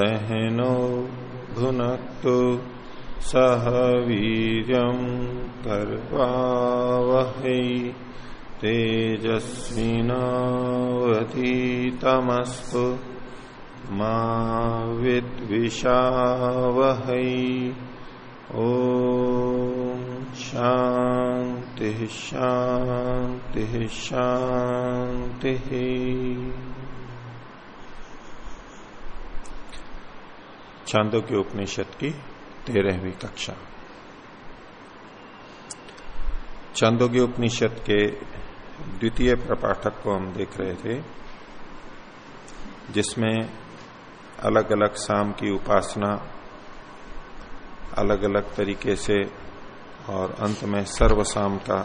सहनो भुनक्तु सह वीर्यं कर्वावहै तेजस्विनावधीतमस्तु मा विद्विषावहै। ॐ शान्तिः शान्तिः शान्तिः। छांदों के उपनिषद की तेरहवीं कक्षा। छांदोग्य उपनिषद के द्वितीय प्रपाठक को हम देख रहे थे, जिसमें अलग अलग शाम की उपासना अलग अलग तरीके से और अंत में सर्व शाम का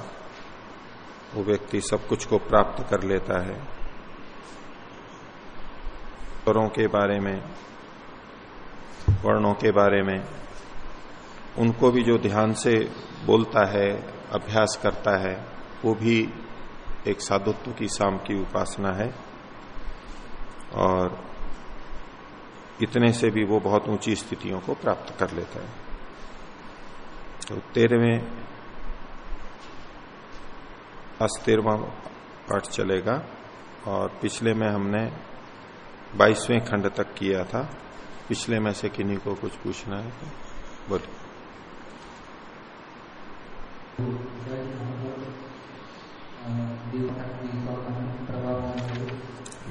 वो व्यक्ति सब कुछ को प्राप्त कर लेता है। स्वरों के बारे में वर्णों के बारे में, उनको भी जो ध्यान से बोलता है, अभ्यास करता है, वो भी एक साधुत्व की शाम की उपासना है। और इतने से भी वो बहुत ऊँची स्थितियों को प्राप्त कर लेता है। तो तेरहवें अस्तेरवा पाठ चलेगा, और पिछले में हमने बाईसवें खंड तक किया था। पिछले में से किन्हीं को कुछ पूछना है? तो बोलिए।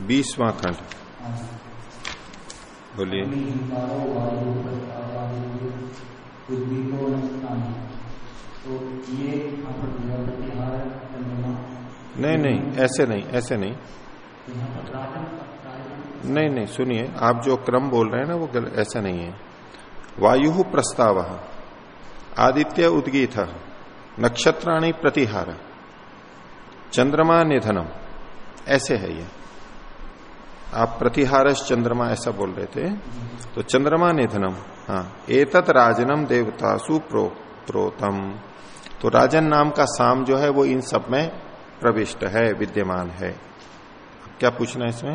बीसवा खंड। बोलिए। नहीं नहीं, ऐसे नहीं ऐसे नहीं। नहीं नहीं, सुनिए, आप जो क्रम बोल रहे हैं ना, वो ऐसा नहीं है। वायु प्रस्ताव, आदित्य उदगीत, नक्षत्राणी प्रतिहार, चंद्रमा निधनम, ऐसे है ये। आप प्रतिहारस चंद्रमा ऐसा बोल रहे थे तो चंद्रमा निधनम हाँ एतत राजनम देवतासु प्रो, प्रोतम। तो राजन नाम का साम जो है, वो इन सब में प्रविष्ट है, विद्यमान है। क्या पूछना है इसमें?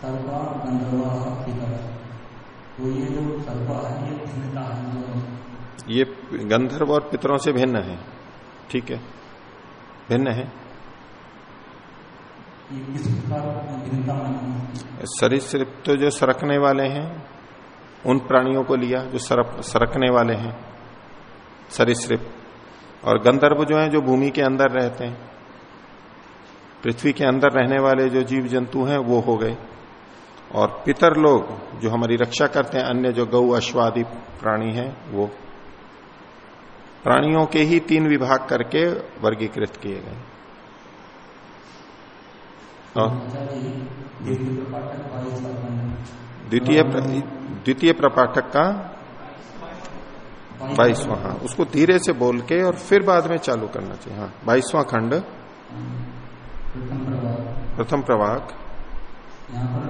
सर्वा गंधर्वा पितर तो ये जो सर्वा है ये भिन्नता है ये गंधर्व और पितरों से भिन्न है। ठीक है? भिन्न है? ये किस प्रकार भिन्नता तो जो सरकने वाले हैं उन प्राणियों को लिया जो सरक सरकने वाले हैं। सरिश्रिप और गंधर्व जो हैं जो भूमि के अंदर रहते हैं पृथ्वी के अंदर रहने वाले जो जीव जंतु हैं वो हो गए। और पितर लोग जो हमारी रक्षा करते हैं, अन्य जो गौ अश्वादि प्राणी हैं, वो प्राणियों के ही तीन विभाग करके वर्गीकृत किए गए। द्वितीय द्वितीय प्रपाठक का बाईसवां हाँ उसको धीरे से बोल के और फिर बाद में चालू करना चाहिए हाँ बाईसवां खंड, प्रथम प्रभाग यहाँ पर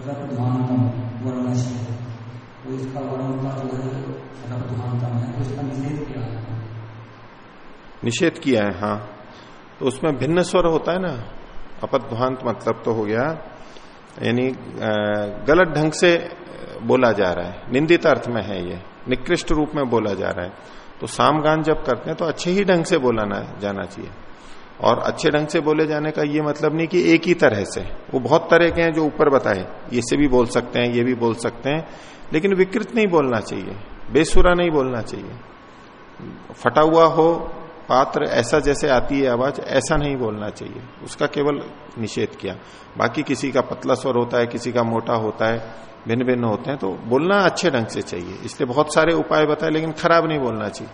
रक्तधानतम वर्ण से तो इसका वर्ण का जो है रक्तधानतम है। तो इसका निषेध किया है। निषेध किया है हाँ। तो उसमें भिन्न स्वर होता है ना? अपध्वांत मतलब तो हो गया। यानी गलत ढंग से बोला जा रहा है। निंदित अर्थ में है ये। निकृष्ट रूप में बोला जा रहा है। तो सामगान जब करते हैं तो अच्छे ही ढंग से बोलाना, जाना चाहिए। और अच्छे ढंग से बोले जाने का ये मतलब नहीं कि एक ही तरह से। वो बहुत तरह के हैं जो ऊपर बताए। ये से भी बोल सकते हैं, ये भी बोल सकते हैं। लेकिन विकृत नहीं बोलना चाहिए। बेसुरा नहीं बोलना चाहिए। फटा हुआ हो, पात्र ऐसा जैसे आती है आवाज़, ऐसा नहीं बोलना चाहिए। उसका केवल निषेध किया। बाकी किसी का पतला स्वर होता है, किसी का मोटा होता है भिन्न भिन्न होते हैं तो बोलना अच्छे ढंग से चाहिए। इसलिए बहुत सारे उपाय बताए, लेकिन खराब नहीं बोलना चाहिए।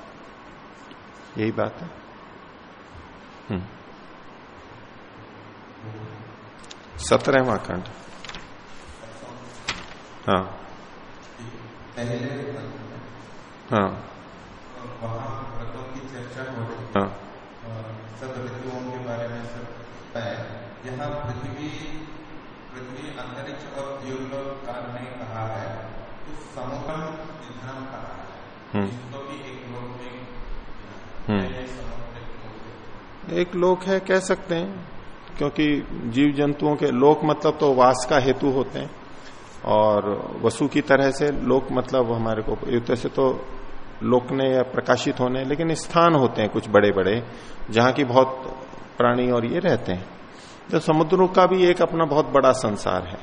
यही बात है। हम्म। सत्रहवा खंड। हाँ। हाँ। हो। सब ऋतुओं के बारे में सब है यहाँ पृथ्वी पृथ्वी अंतरिक्ष और का नहीं कहा है तो कहा है। इसको भी एक है। एक लोक है, कह सकते हैं। क्योंकि जीव जंतुओं के लोक मतलब तो वास का हेतु होते हैं और वसु की तरह से लोक मतलब हमारे को युद्ध से तो लोकने या प्रकाशित होने, लेकिन स्थान होते हैं कुछ बड़े बड़े जहाँ की बहुत प्राणी और ये रहते हैं। तो समुद्रों का भी एक अपना बहुत बड़ा संसार है।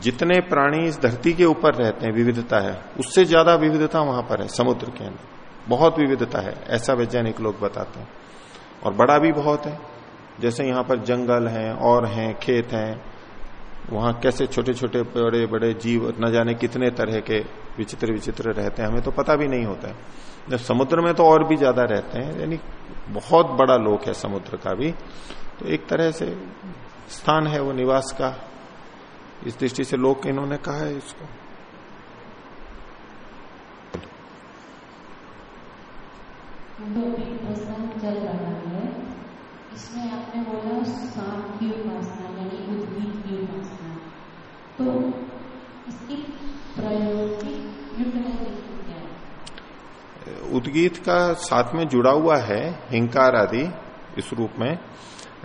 जितने प्राणी इस धरती के ऊपर रहते हैं, विविधता है, उससे ज़्यादा विविधता वहाँ पर है, समुद्र के अंदर। बहुत विविधता है, ऐसा वैज्ञानिक लोग बताते हैं। और बड़ा भी बहुत है जैसे यहाँ पर जंगल हैं, और हैं, खेत हैं, वहाँ कैसे छोटे छोटे बड़े बड़े जीव न जाने कितने तरह के विचित्र विचित्र रहते हैं, हमें तो पता भी नहीं होता है। जब समुद्र में तो और भी ज़्यादा रहते हैं, यानी बहुत बड़ा लोक है समुद्र का भी तो एक तरह से स्थान है वो निवास का। इस दृष्टि से लोक इन्होंने कहा है इसको। उद्गीत का साथ में जुड़ा हुआ है, हिंकार आदि इस रूप में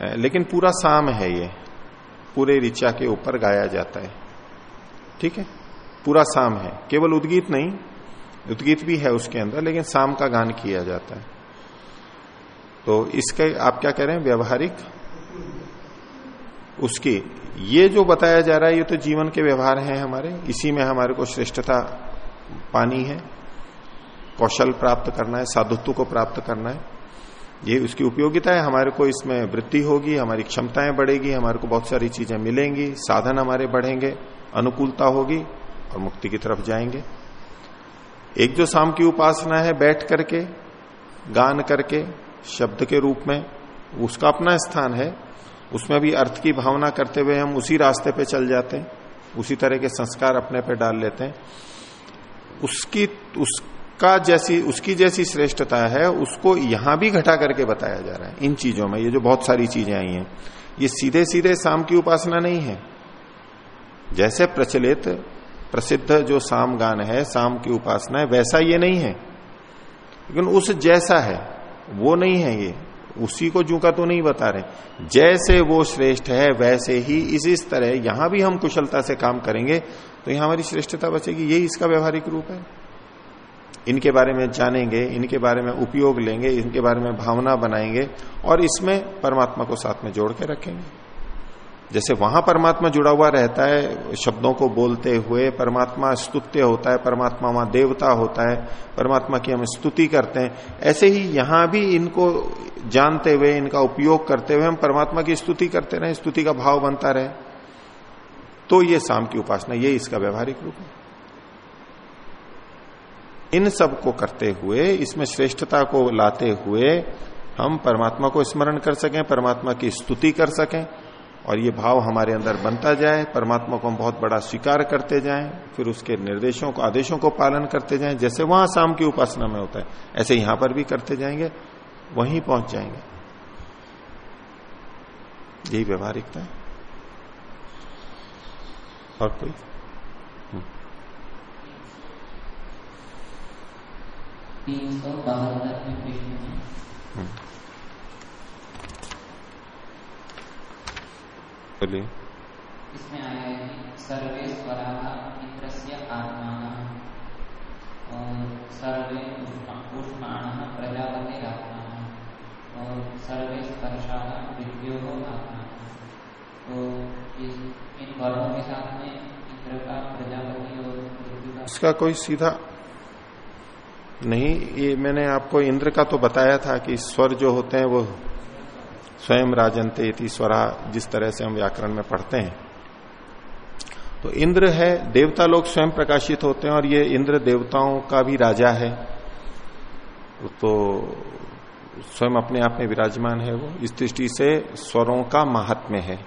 लेकिन पूरा साम है ये। पूरे ऋचा के ऊपर गाया जाता है। ठीक है? पूरा साम है। केवल उद्गीत नहीं, उद्गीत भी है उसके अंदर, लेकिन साम का गान किया जाता है। तो इसके आप क्या कह रहे हैं? व्यवहारिक? उसकी ये जो बताया जा रहा है, ये तो जीवन के व्यवहार हैं हमारे। इसी में हमारे को श्रेष्ठता पानी है, कौशल प्राप्त करना है, साधुत्व को प्राप्त करना है। ये उसकी उपयोगिता है, हमारे को इसमें वृद्धि होगी, हमारी क्षमताएँ बढ़ेगी, हमारे को बहुत सारी चीज़ें मिलेंगी, साधन हमारे बढ़ेंगे, अनुकूलता होगी और मुक्ति की तरफ़ जाएँगे। एक जो शाम की उपासना है, बैठ करके, गान करके, शब्द के रूप में, उसका अपना स्थान है। उसमें भी अर्थ की भावना करते हुए हम उसी रास्ते पे चल जाते हैं, उसी तरह के संस्कार अपने पे डाल लेते हैं। उसकी, उसका जैसी, उसकी जैसी श्रेष्ठता है, उसको यहाँ भी घटा करके बताया जा रहा है, इन चीज़ों में, ये जो बहुत सारी चीज़ें आई हैं, ये सीधे सीधे शाम की उपासना नहीं है। जैसे प्रचलित, प्रसिद्ध जो साम गान है शाम की उपासना है, वैसा ये नहीं है। लेकिन उस जैसा है, वो नहीं है ये। उसी को जू का तो नहीं बता रहे। जैसे वो श्रेष्ठ है, वैसे ही इस इस तरह यहाँ भी हम कुशलता से काम करेंगे तो यहाँ हमारी श्रेष्ठता बचेगी। यही इसका व्यवहारिक रूप है। इनके बारे में जानेंगे, इनके बारे में उपयोग लेंगे, इनके बारे में भावना बनाएँगे और इसमें परमात्मा को साथ में जोड़ के रखेंगे। जैसे वहाँ परमात्मा जुड़ा हुआ रहता है, शब्दों को बोलते हुए परमात्मा स्तुत्य होता है, परमात्मा वहाँ देवता होता है, परमात्मा की हम स्तुति करते हैं। ऐसे ही यहाँ भी इनको जानते हुए, इनका उपयोग करते हुए हम परमात्मा की स्तुति करते रहे, स्तुति का भाव बनता रहे। तो ये शाम की उपासना, ये इसका व्यवहारिक रूप है। इन सबको करते हुए, इसमें श्रेष्ठता को लाते हुए, हम परमात्मा को स्मरण कर सकें, परमात्मा की स्तुति कर सकें। और ये भाव हमारे अंदर बनता जाए परमात्मा को हम बहुत बड़ा स्वीकार करते जाएँ फिर उसके निर्देशों को आदेशों को पालन करते जाएँ जैसे वहाँ शाम की उपासना में होता है ऐसे यहाँ पर भी करते जाएँगे वहीं पहुँच जाएँगे। यही व्यवहारिकता है। और कोई? तीन सौ बोलिए इसमें आया है और सर्वे और सर्वे तो इस इन वर्णों के साथ में इंद्र का प्रजापति और इसका कोई सीधा नहीं ये मैंने आपको इंद्र का तो बताया था कि स्वर जो होते हैं वो स्वयं राजनते इति स्वरा जिस तरह से हम व्याकरण में पढ़ते हैं। तो इंद्र है, देवता लोग स्वयं प्रकाशित होते हैं और ये इंद्र देवताओं का भी राजा है। तो स्वयं अपने आप में विराजमान है वो। इस दृष्टि से स्वरों का महात्म्य है।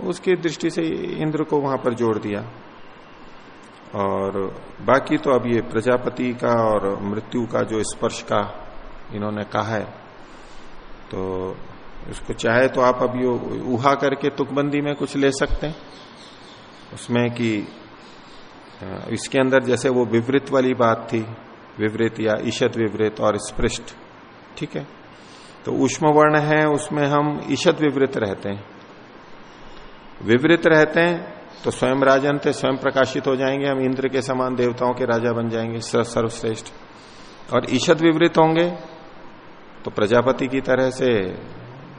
उसकी दृष्टि से इंद्र को वहाँ पर जोड़ दिया। और बाकी तो अब ये प्रजापति का और मृत्यु का जो स्पर्श का इन्होंने कहा है तो उसको चाहे तो आप अब ये उहा करके तुकबंदी में कुछ ले सकते हैं। उसमें कि इसके अंदर जैसे वो विवृत वाली बात थी, विवृत या ईशत विवृत और स्पृष्ट, ठीक है? तो उष्म वर्ण है, उसमें हम ईशत विवृत रहते हैं। विवृत रहते हैं तो स्वयं राजन थे, स्वयं प्रकाशित हो जाएँगे, हम इंद्र के समान देवताओं के राजा बन जाएँगे सर्वश्रेष्ठ। और ईशत विवृत होंगे तो प्रजापति की तरह से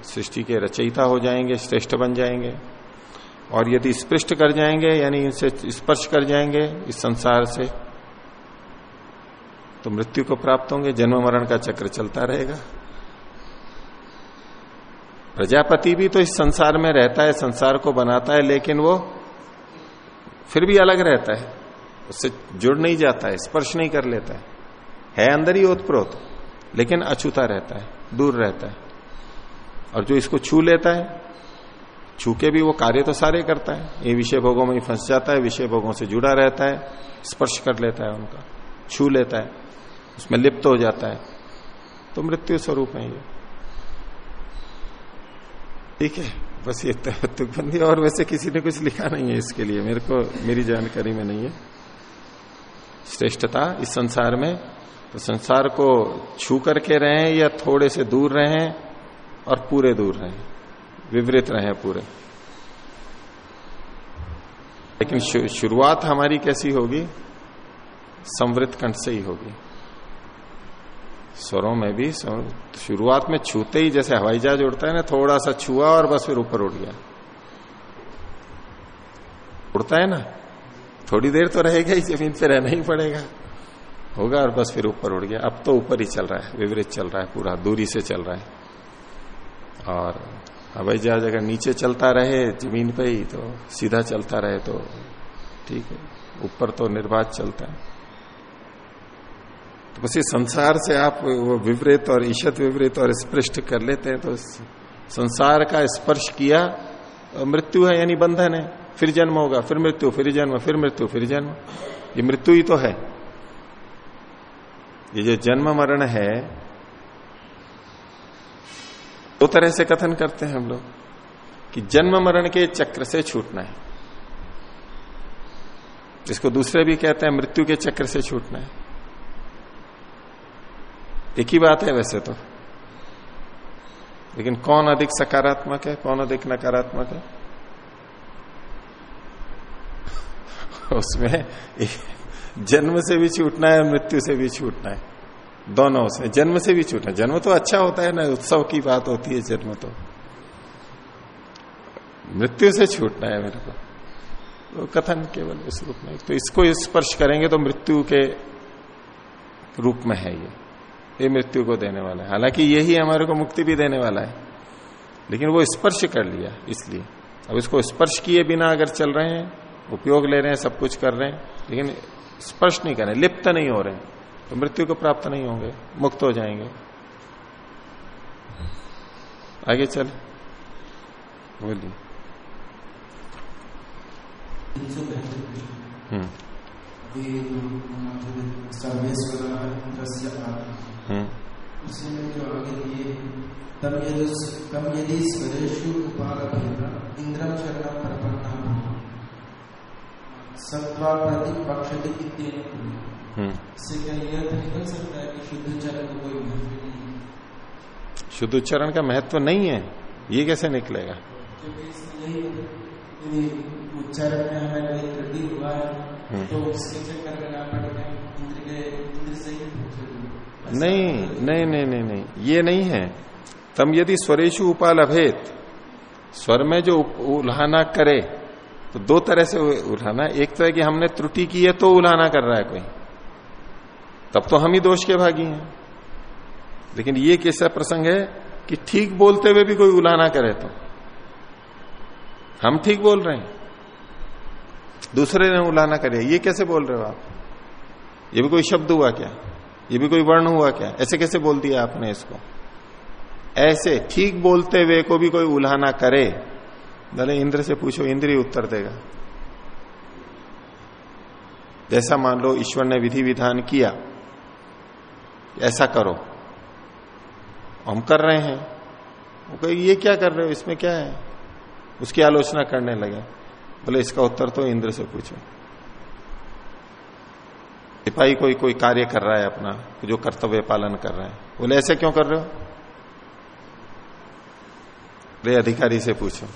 सृष्टि के रचयिता हो जाएँगे, श्रेष्ठ बन जाएँगे। और यदि स्पृष्ट कर जाएँगे, यानी इनसे स्पर्श कर जाएँगे इस संसार से तो मृत्यु को प्राप्त होंगे, जन्म मरण का चक्र चलता रहेगा। प्रजापति भी तो इस संसार में रहता है, संसार को बनाता है, लेकिन वो फिर भी अलग रहता है। उससे जुड़ नहीं जाता है, स्पर्श नहीं कर लेता है। है अंदर ही ओतप्रोत, लेकिन अछूता रहता है, दूर रहता है। और जो इसको छू लेता है छू के भी वो कार्य तो सारे करता है। ये विषय भोगों में ही फंस जाता है, विषय भोगों से जुड़ा रहता है, स्पर्श कर लेता है उनका, छू लेता है, उसमें लिप्त हो जाता है। तो मृत्यु स्वरूप है ये। ठीक है, बस ये तुकबंदी और वैसे किसी ने कुछ लिखा नहीं है इसके लिए, मेरे को, मेरी जानकारी में नहीं है। श्रेष्ठता इस संसार में तो संसार को छू करके रहें या थोड़े से दूर रहें और पूरे दूर रहे विवृत रहे पूरे। लेकिन शुरुआत हमारी कैसी होगी? संवृत कंठ से ही होगी। स्वरों में भी शुरुआत में छूते ही जैसे हवाई जहाज़ उड़ता है ना, थोड़ा सा छुआ और बस फिर ऊपर उड़ गया। उड़ता है ना? थोड़ी देर तो रहेगा ही, ज़मीन पे रहना ही पड़ेगा। होगा और बस फिर ऊपर उड़ गया। अब तो ऊपर ही चल रहा है, विवरित चल रहा है पूरा, दूरी से चल रहा है। और हवाई जहाज़ अगर नीचे चलता रहे, ज़मीन पे ही तो सीधा चलता रहे तो ठीक है, ऊपर तो निर्बाध चलता है। तो बस ये संसार से आप वो विवृत और ईशत विवृत और स्पृष्ट कर लेते हैं तो संसार का स्पर्श किया मृत्यु है, यानी बंधन है, फिर जन्म होगा, फिर मृत्यु, फिर जन्म, फिर मृत्यु, फिर जन्म। ये मृत्यु ही तो है। ये जो जन्म मरण है दो तरह से कथन करते हैं हम लोग कि जन्म मरण के चक्र से छूटना है। इसको दूसरे भी कहते हैं मृत्यु के चक्र से छूटना है। एक ही बात है वैसे तो। लेकिन कौन अधिक सकारात्मक है, कौन अधिक नकारात्मक है? उसमें जन्म से भी छूटना है मृत्यु से भी छूटना है। दोनों से। जन्म से भी छूटना जन्म तो अच्छा होता है ना, उत्सव की बात होती है, जन्म तो। मृत्यु से छूटना है मेरे को। तो कथन केवल इस रूप में। तो इसको स्पर्श करेंगे तो मृत्यु के रूप में है ये। ये मृत्यु को देने वाला है। हालाँकि यही हमारे को मुक्ति भी देने वाला है। लेकिन वो स्पर्श कर लिया इसलिए। अब इसको स्पर्श किए बिना अगर चल रहे हैं, उपयोग ले रहे हैं, सब कुछ कर रहे हैं, लेकिन स्पर्श नहीं कर रहे लिप्त नहीं हो रहे तो मृत्यु को प्राप्त नहीं होंगे मुक्त हो जाएँगे। आगे चल। बोलिए। हम्म। प्रतिपक्षति तो है कि शुद्ध चरण को कोई महत्व नहीं शुद्ध उच्चारण का महत्व नहीं है ये कैसे निकलेगा? उच्चारण में हमें कोई त्रुटि हुआ है तो उसके चक्कर नहीं नहीं नहीं नहीं नहीं ये नहीं है। तम यदि स्वरेशु उपाल अभेद स्वर में जो उल्हाना करे तो दो तरह से उलाना एक तो है कि हमने त्रुटि की है तो उल्हाना कर रहा है कोई। तब तो हम ही दोष के भागी हैं। लेकिन ये कैसा प्रसंग है कि ठीक बोलते हुए भी कोई उलाना करे तो। हम ठीक बोल रहे हैं। दूसरे ने उलाना करे। ये कैसे बोल रहे हो आप? ये भी कोई शब्द हुआ क्या? ये भी कोई वर्ण हुआ क्या? ऐसे कैसे बोल दिया आपने इसको? ऐसे ठीक बोलते हुए को भी कोई उल्हाना करे। भले इंद्र से पूछो, इंद्र ही उत्तर देगा। जैसा मान लो ईश्वर ने विधि विधान किया ऐसा करो। हम कर रहे हैं। वो कहे, ये क्या कर रहे हो? इसमें क्या है? उसकी आलोचना करने लगे। बोले, इसका उत्तर तो इंद्र से पूछो। सिपाही कोई कोई कार्य कर रहा है अपना, जो कर्तव्य पालन कर रहा है। बोले, ऐसे क्यों कर रहे हो? रे अधिकारी से पूछो।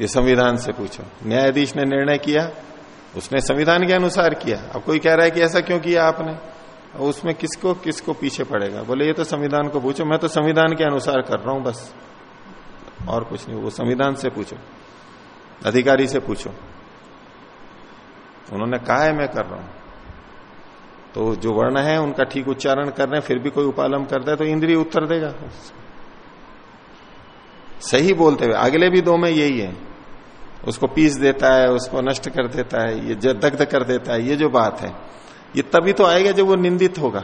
ये संविधान से पूछो। न्यायाधीश ने निर्णय किया, उसने संविधान के अनुसार किया। अब कोई कह रहा है कि ऐसा क्यों किया आपने? उसमें किसको किसको पीछे पड़ेगा? बोले, ये तो संविधान को पूछो, मैं तो संविधान के अनुसार कर रहा हूँ, बस। और कुछ नहीं, वो संविधान से पूछो, अधिकारी से पूछो। उन्होंने कहा है, मैं कर रहा हूँ। तो जो वर्ण है, उनका ठीक उच्चारण कर रहे हैं, फिर भी कोई उपालम करता है तो इंद्रिय उत्तर देगा। सही बोलते हुए, अगले भी दो में यही है। उसको पीस देता है, उसको नष्ट कर देता है, ये दग्ध कर देता है, ये जो बात है। ये तभी तो आएगा जब वो निंदित होगा।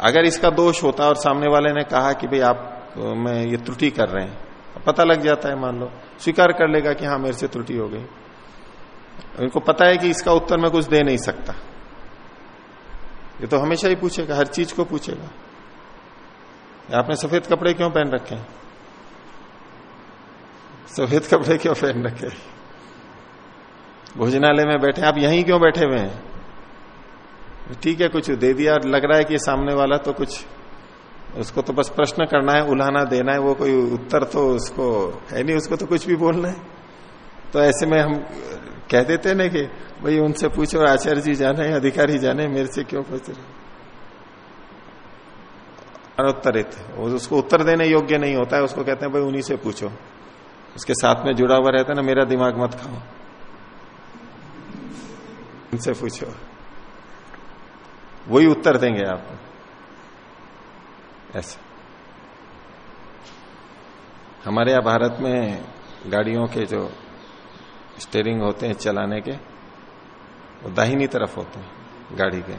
अगर इसका दोष होता और सामने वाले ने कहा कि भाई आप, मैं ये त्रुटि कर रहे हैं पता लग जाता है मान लो। स्वीकार कर लेगा कि हाँ मेरे से त्रुटि हो गई। उनको पता है कि इसका उत्तर मैं कुछ दे नहीं सकता। ये तो हमेशा ही पूछेगा, हर चीज़ को पूछेगा। आपने सफ़ेद कपड़े क्यों पहन रखे हैं? सफ़ेद कपड़े क्यों पहन रखे भोजनालय में बैठे आप यहीं क्यों बैठे हुए हैं? ठीक है, कुछ दे दिया। लग रहा है कि सामने वाला तो कुछ, उसको तो बस प्रश्न करना है, उल्हाना देना है, वो कोई उत्तर तो उसको है नहीं, उसको तो कुछ भी बोलना है। तो ऐसे में हम कह देते ना कि, भाई उनसे पूछो, आचार्य जी जाने, अधिकारी जाने, मेरे से क्यों पूछ रहे अनुत्तरित उसको उत्तर देने योग्य नहीं होता है, उसको कहते हैं, भाई उन्हीं से पूछो। उसके साथ में जुड़ा हुआ रहता है ना, मेरा दिमाग मत खाओ। उनसे पूछो। वही उत्तर देंगे आप। ऐसे। हमारे यहाँ भारत में गाड़ियों के जो स्टेयरिंग होते हैं चलाने के, वो दाहिनी तरफ़ होते हैं गाड़ी के,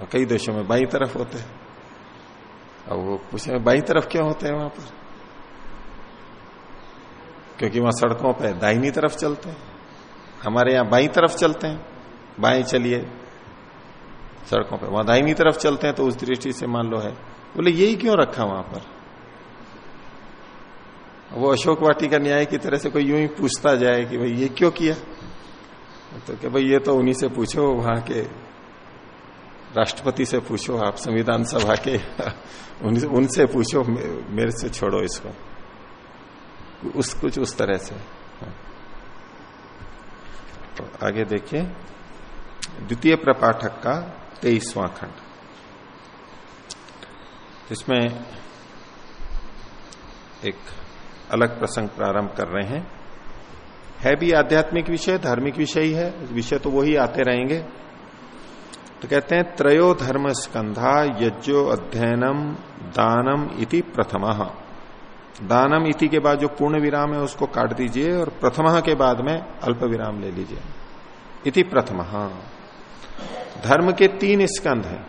और कई देशों में बाई तरफ़ होते हैं। अब वो पूछे, बाई तरफ़ क्यों होते हैं वहाँ पर? क्योंकि वहाँ सड़कों पे दाहिनी तरफ़ चलते हैं। हमारे यहाँ बाई तरफ़ चलते हैं। बाएँ चलिए सड़कों पे। वहाँ दाहिनी तरफ़ चलते हैं तो उस दृष्टि से मान लो है। बोले यही क्यों रखा वहाँ पर? वो अशोक वाटी का न्याय की तरह से कोई यूँ ही पूछता जाए कि भाई ये क्यों किया? तो क्या भाई ये तो उन्हीं से पूछो वहाँ के राष्ट्रपति से पूछो आप संविधान सभा के उन, उनसे पूछो मेरे से छोड़ो इसको। उस कुछ उस तरह से। तो आगे देखिए। द्वितीय प्रपाठक का तेईसवां खंड। इसमें एक अलग प्रसंग प्रारंभ कर रहे हैं। है भी आध्यात्मिक विषय, धार्मिक विषय ही है। विषय तो वही आते रहेंगे। तो कहते हैं, त्रयो धर्म स्कंधा यज्ञो अध्ययनम दानम इति प्रथम। दानम इति के बाद जो पूर्ण विराम है, उसको काट दीजिए और प्रथम के बाद में अल्प विराम ले लीजिए। इति प्रथम। धर्म के तीन स्कंध हैं।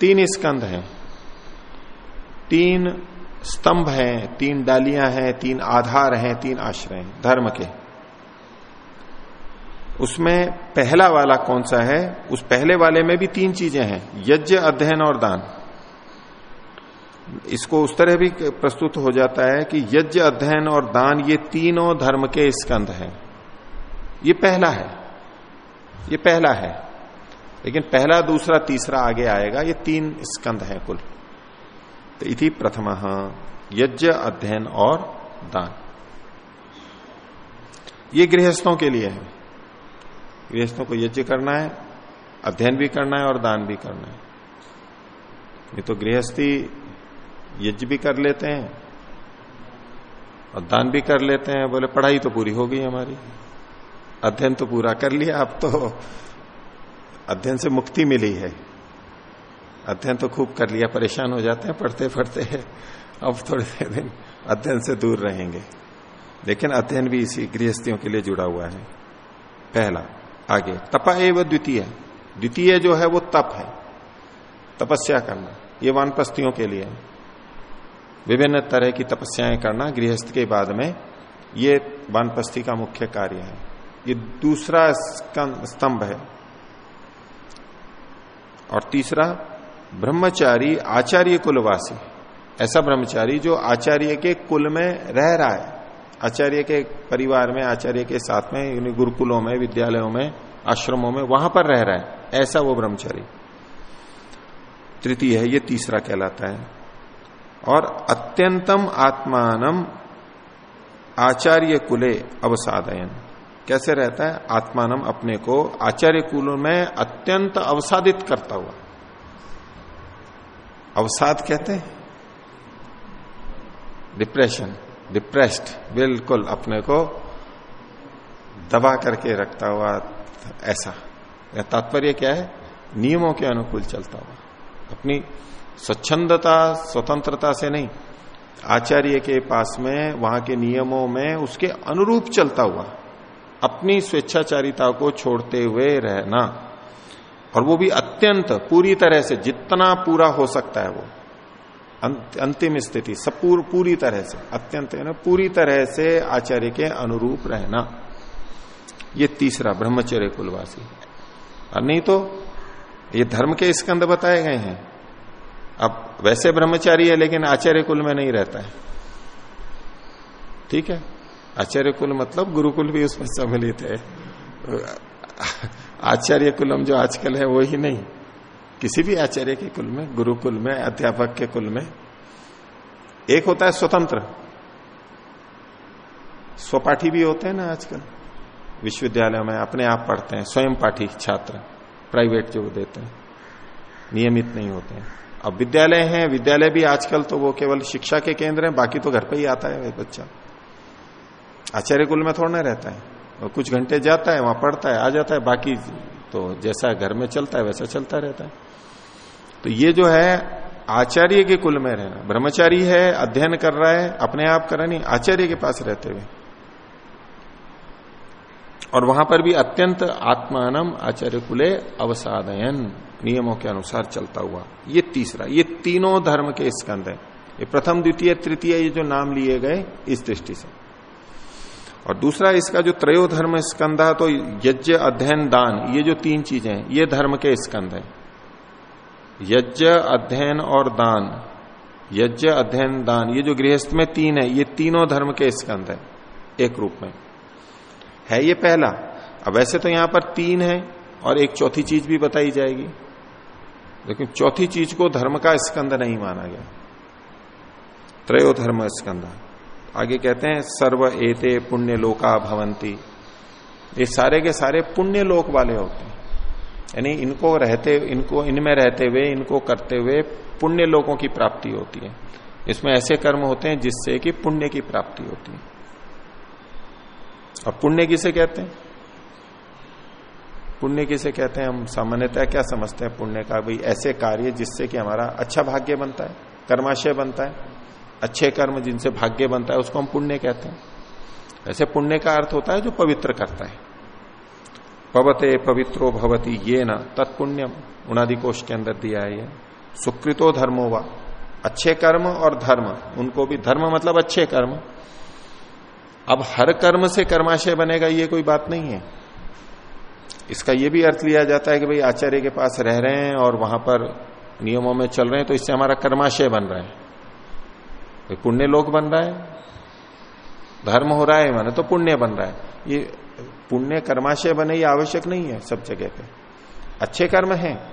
तीन स्कंध हैं। तीन स्तंभ हैं, तीन डालियाँ हैं, तीन आधार हैं, तीन आश्रय हैं, धर्म के। उसमें पहला वाला कौन सा है? उस पहले वाले में भी तीन चीज़ें हैं, यज्ञ, अध्ययन और दान। इसको उस तरह भी प्रस्तुत हो जाता है कि यज्ञ, अध्ययन और दान ये तीनों धर्म के स्कंध हैं। ये पहला है। ये पहला है। लेकिन पहला, दूसरा, तीसरा आगे आएगा। ये तीन स्कंद है कुल। तो इति प्रथम, यज्ञ, अध्ययन और दान। ये गृहस्थों के लिए है। गृहस्थों को यज्ञ करना है, अध्ययन भी करना है और दान भी करना है। ये तो गृहस्थी यज्ञ भी कर लेते हैं और दान भी कर लेते हैं। बोले, पढ़ाई तो पूरी हो गई हमारी। अध्ययन तो पूरा कर लिया, अब तो अध्ययन से मुक्ति मिली है। अध्ययन तो खूब कर लिया, परेशान हो जाते हैं, पढ़ते पढ़ते अब थोड़े दिन अध्ययन से दूर रहेंगे। लेकिन अध्ययन भी इसी गृहस्थियों के लिए जुड़ा हुआ है। पहला, आगे, तपा एवं द्वितीय। द्वितीय जो है वो तप है। तपस्या करना, ये वानप्रस्तियों के लिए। विभिन्न तरह की तपस्याएँ करना गृहस्थ के बाद में, ये वानप्रस्थी का मुख्य कार्य है। ये दूसरा स्तंभ है। और तीसरा, ब्रह्मचारी आचार्य कुलवासी। ऐसा ब्रह्मचारी जो आचार्य के कुल में रह रहा है। आचार्य के परिवार में, आचार्य के साथ में, यानी गुरुकुलों में, विद्यालयों में, आश्रमों में वहाँ पर रह रहा है। ऐसा वो ब्रह्मचारी। तृतीय है, ये तीसरा कहलाता है। और अत्यंतम आत्मान आचार्य कुले अवसादयन। कैसे रहता है? आत्मानम अपने को आचार्य कुल में अत्यंत अवसादित करता हुआ। अवसाद कहते हैं? डिप्रेशन डिप्रेस्ड बिल्कुल अपने को दबा करके रखता हुआ ऐसा। तात्पर्य क्या है? नियमों के अनुकूल चलता हुआ। अपनी स्वच्छंदता, स्वतंत्रता से नहीं, आचार्य के पास में, वहाँ के नियमों में उसके अनुरूप चलता हुआ। अपनी स्वेच्छाचारिता को छोड़ते हुए रहना। और वो भी अत्यंत पूरी तरह से जितना पूरा हो सकता है वो। अंतिम स्थिति सब पूर, पूरी तरह से अत्यंत है ना पूरी तरह से आचार्य के अनुरूप रहना। ये तीसरा ब्रह्मचर्य कुलवासी और नहीं तो ये धर्म के स्कंद बताए गए हैं। अब वैसे ब्रह्मचारी है लेकिन आचार्य कुल में नहीं रहता है। ठीक है? आचार्य कुल मतलब गुरुकुल भी उसमें सम्मिलित है। आचार्य कुलम जो आजकल है, वो ही नहीं। किसी भी आचार्य के कुल में, गुरुकुल में, अध्यापक के कुल में, एक होता है स्वतंत्र। स्वपाठी भी होते हैं ना आजकल। विश्वविद्यालय में अपने आप पढ़ते हैं, स्वयं पाठी छात्र, प्राइवेट जो देते हैं, नियमित नहीं होते हैं। अब विद्यालय हैं, विद्यालय भी आजकल तो वो केवल शिक्षा के केंद्र हैं, बाकी तो घर पे ही आता है बच्चा। आचार्य कुल में थोड़ा ना रहता है। कुछ घंटे जाता है, वहाँ पढ़ता है, आ जाता है, बाकी तो जैसा घर में चलता है, वैसा चलता रहता है। तो ये जो है, आचार्य के कुल में रहना। ब्रह्मचारी है, अध्ययन कर रहा है, अपने आप कर रहा नहीं, आचार्य के पास रहते हुए। और वहाँ पर भी अत्यंत आत्मानम आचार्य कुले अवसादयन, नियमों के अनुसार चलता हुआ। ये तीसरा, ये तीनों धर्म के स्कंद है। ये प्रथम, द्वितीय, तृतीय, ये जो नाम लिए गए, इस दृष्टि से। और दूसरा इसका जो त्रयो धर्म स्कंद है तो यज्ञ, अध्ययन, दान, ये जो तीन चीज़ें हैं, ये धर्म के स्कंद है। यज्ञ, अध्ययन और दान। यज्ञ, अध्ययन, दान, ये जो गृहस्थ में तीन है, ये तीनों धर्म के स्कंद है, एक रूप में। है ये पहला। अब वैसे तो यहाँ पर तीन है, और एक चौथी चीज़ भी बताई जाएगी। लेकिन चौथी चीज़ को धर्म का स्कंद नहीं माना गया। त्रयो धर्म आगे कहते हैं, सर्व एते पुण्य लोका भवंती। ये सारे के सारे पुण्य लोक वाले होते हैं। यानी इनको रहते, इनको, इनमें रहते हुए, इनको करते हुए पुण्य लोगों की प्राप्ति होती है। इसमें ऐसे कर्म होते हैं जिससे कि पुण्य की प्राप्ति होती है। अब पुण्य किसे कहते हैं? पुण्य किसे कहते हैं? हम सामान्यतः क्या समझते हैं पुण्य का? भाई ऐसे कार्य जिससे कि हमारा अच्छा भाग्य बनता है, कर्माशय बनता है। अच्छे कर्म जिनसे भाग्य बनता है, उसको हम पुण्य कहते हैं। ऐसे पुण्य का अर्थ होता है जो पवित्र करता है। पवते पवित्रो भवती ये न तत्पुण्यम उनादि कोष के अंदर दिया है सुकृतो धर्मो वा। अच्छे कर्म और धर्म, उनको भी धर्म मतलब अच्छे कर्म। अब हर कर्म से कर्माशय बनेगा, ये कोई बात नहीं है। इसका ये भी अर्थ लिया जाता है कि भाई आचार्य के पास रह रहे हैं और वहाँ पर नियमों में चल रहे हैं तो इससे हमारा कर्माशय बन रहा है। पुण्य लोक बन रहा है। धर्म हो रहा है, माने तो पुण्य बन रहा है। ये पुण्य कर्माशय बने ये आवश्यक नहीं है सब जगह पे। अच्छे कर्म हैं,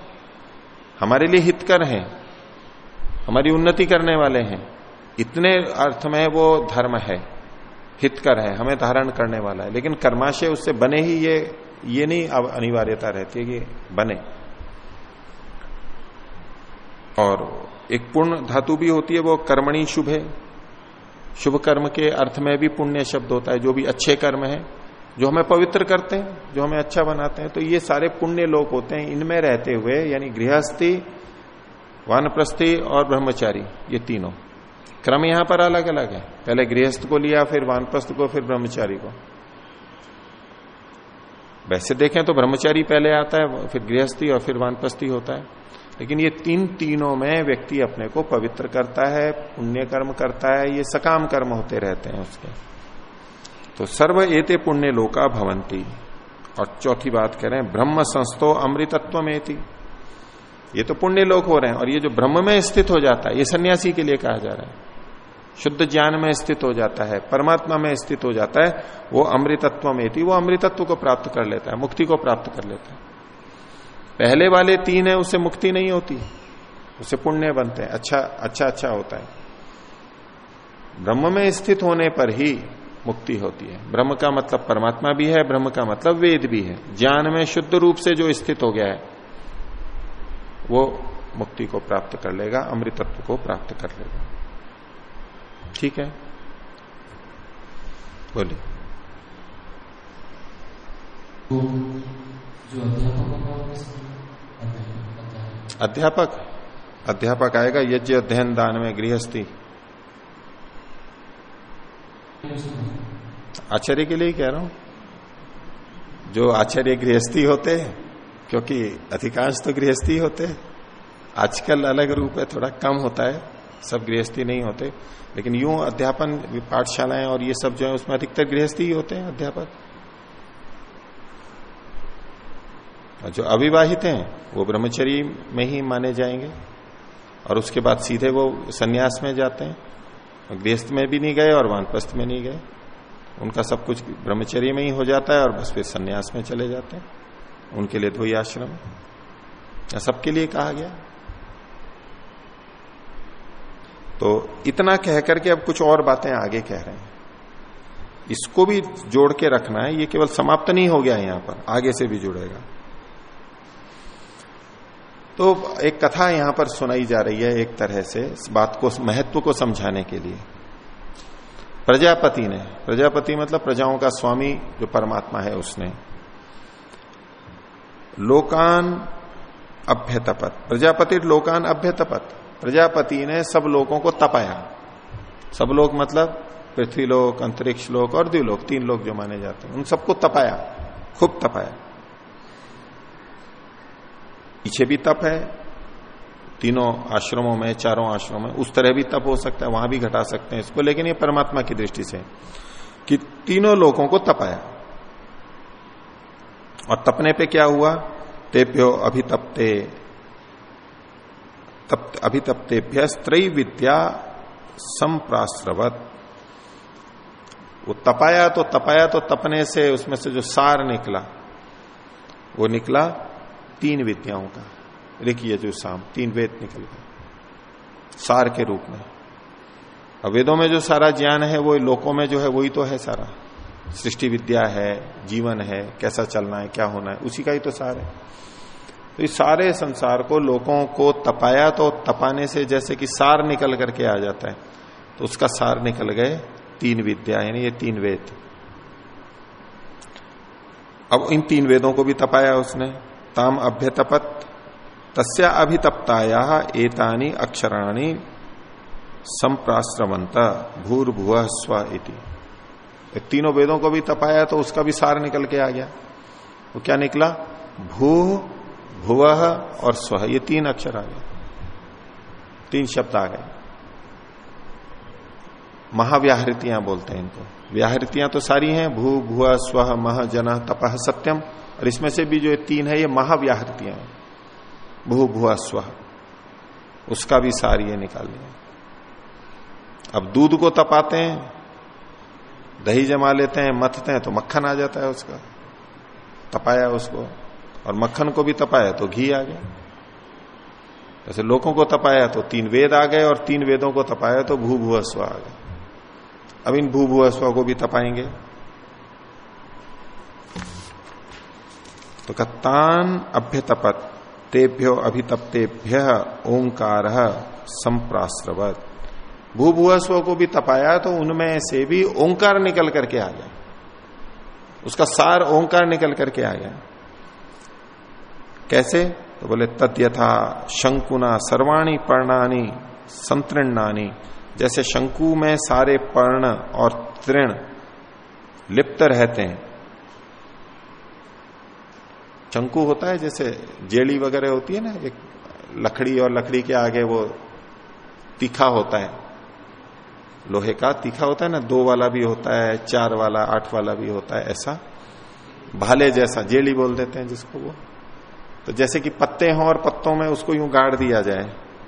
हमारे लिए हितकर हैं, हमारी उन्नति करने वाले हैं। इतने अर्थ में वो धर्म है, हितकर है, हमें धारण करने वाला है। लेकिन कर्माशय उससे बने ही ये ये नहीं अनिवार्यता रहती है कि बने। और एक पुण्य धातु भी होती है, वो कर्मणी शुभ है। शुभ कर्म के अर्थ में भी पुण्य शब्द होता है, जो भी अच्छे कर्म है, जो हमें पवित्र करते हैं, जो हमें अच्छा बनाते हैं तो ये सारे पुण्य लोग होते हैं। इनमें रहते हुए, यानी गृहस्थी, वानप्रस्थी और ब्रह्मचारी, ये तीनों। क्रम यहाँ पर अलग अलग है। पहले गृहस्थ को लिया, फिर वानप्रस्थ को, फिर ब्रह्मचारी को। वैसे देखें तो ब्रह्मचारी पहले आता है, फिर गृहस्थी और फिर वानप्रस्थी होता है। लेकिन ये तीन तीनों में व्यक्ति अपने को पवित्र करता है, पुण्य कर्म करता है, ये सकाम कर्म होते रहते हैं उसके। तो सर्व एते पुण्य लोका भवंती। और चौथी बात कह रहे हैं, ब्रह्म संस्थो अमृतत्व में ये तो पुण्य लोक हो रहे हैं, और ये जो ब्रह्म में स्थित हो जाता है, ये सन्यासी के लिए कहा जा रहा है। शुद्ध ज्ञान में स्थित हो जाता है, परमात्मा में स्थित हो जाता है, वो अमृतत्व में थी वो अमृतत्व को प्राप्त कर लेता है, मुक्ति को प्राप्त कर लेता है। पहले वाले तीन है, उससे मुक्ति नहीं होती। उससे पुण्य बनते हैं। अच्छा अच्छा अच्छा होता है। ब्रह्म में स्थित होने पर ही मुक्ति होती है। ब्रह्म का मतलब परमात्मा भी है, ब्रह्म का मतलब वेद भी है। ज्ञान में शुद्ध रूप से जो स्थित हो गया है, वो मुक्ति को प्राप्त कर लेगा, अमृतत्व को प्राप्त कर लेगा। ठीक है? बोलिए। जो अध्यापक अध्यापक। अध्यापक आएगा, यज्ञ अध्ययन दान में गृहस्थी। आचार्य के लिए कह रहा हूँ। जो आचार्य गृहस्थी होते क्योंकि अधिकांश तो गृहस्थी होते आजकल अलग रूप है, थोड़ा कम होता है, सब गृहस्थी नहीं होते। लेकिन यूँ अध्यापन, पाठशालाएँ और ये सब जो है, उसमें अधिकतर गृहस्थी ही होते हैं अध्यापक। और जो अविवाहित हैं, वो ब्रह्मचरी में ही माने जाएँगे। और उसके बाद सीधे वो सन्यास में जाते हैं। गृहस्थ में भी नहीं गए और वानप्रस्थ में नहीं गए। उनका सब कुछ ब्रह्मचर्य में ही हो जाता है और बस फिर सन्यास में चले जाते हैं। उनके लिए ही आश्रम सबके लिए कहा गया। तो इतना कह करके अब कुछ और बातें आगे कह रहे हैं। इसको भी जोड़ के रखना है। ये केवल समाप्त नहीं हो गया यहाँ पर। आगे से भी जुड़ेगा। तो एक कथा यहाँ पर सुनाई जा रही है एक तरह से, इस बात को, महत्व को समझाने के लिए। प्रजापति ने, प्रजापति मतलब प्रजाओं का स्वामी जो परमात्मा है उसने। लोकान अभ्यतपत। प्रजापति लोकान अभ्यतपत। प्रजापति ने सब लोगों को तपाया। सब लोग मतलब पृथ्वी लोक, अंतरिक्ष लोक और द्विलोक, तीन लोग जो माने जाते हैं, उन सबको तपाया, खूब तपाया। पीछे भी तप है, तीनों आश्रमों में, चारों आश्रमों में, उस तरह भी तप हो सकता है, वहाँ भी घटा सकते हैं इसको, लेकिन ये परमात्मा की दृष्टि से कि तीनों लोगों को तपाया। और तपने पे क्या हुआ? तेप्यो अभितप्ते तप अभितप्तेभ्य स्त्री विद्या संप्रास्त्रवत वो तपाया तो तपाया तो तपने से उसमें से जो सार निकला, वो निकला तीन विद्याओं का। लिखिए जो शाम तीन वेद निकल गए। सार के रूप में। अब वेदों में जो सारा ज्ञान है, वो लोकों में जो है, वही तो है सारा। सृष्टि विद्या है, जीवन है, कैसा चलना है, क्या होना है, उसी का ही तो सार है। तो इस सारे संसार को लोगों को तपाया तो तपाने से जैसे कि सार निकल करके आ जाता है तो उसका सार निकल गए तीन विद्या, यानी ये तीन वेद। अब इन तीन वेदों को भी तपाया उसने। ताम अभ्यतपत। तस्या अभितप्ताया एतानी अक्षराणी संप्राश्रवंत भूर्भुव, स्व इति। तीनों वेदों को भी तपाया तो उसका भी सार निकल के आ गया। वो क्या निकला? भू, भुव और स्व। ये तीन अक्षर आ गए। तीन शब्द आ गए। महाव्याहृतियाँ बोलते हैं इनको। व्याहृतियाँ तो सारी हैं। भू भुआ स्व, मह, जन तपह सत्यम। और इसमें से भी जो तीन है, ये महाव्याहृतियाँ भू भुआ स्व। उसका भी सार ये निकाल लिया अब दूध को तपाते हैं, दही जमा लेते हैं, मथते हैं तो मक्खन आ जाता है उसका। तपाया उसको, और मक्खन को भी तपाया तो घी आ गया। जैसे लोगों को तपाया तो तीन वेद आ गए, और तीन वेदों को तपाया तो भू भूअस्व आ गए अब इन भू भूअस्व को भी तपाएँगे। तो कत्तान अभ्यतपत, तेभ्यो अभितप्तेभ्य, ओंकार संप्रास्रवत भू भूस्व को भी तपाया तो उनमें से भी ओंकार निकल करके आ गया। उसका सार ओंकार निकल करके आ गया। कैसे? तो बोले, तद्यथा शंकुना सर्वाणी पर्णानी, संतृणानी, जैसे शंकु में सारे पर्ण और तृण लिप्त रहते हैं शंकु होता है, जैसे जेली वगैरह होती है ना, एक लकड़ी और लकड़ी के आगे वो तीखा होता है। लोहे का तीखा होता है ना, दो वाला भी होता है, चार वाला, आठ वाला भी होता है, ऐसा। भाले जैसा, जेली बोल देते हैं जिसको वो। तो जैसे कि पत्ते हों और पत्तों में उसको यूँ गाड़ दिया जाए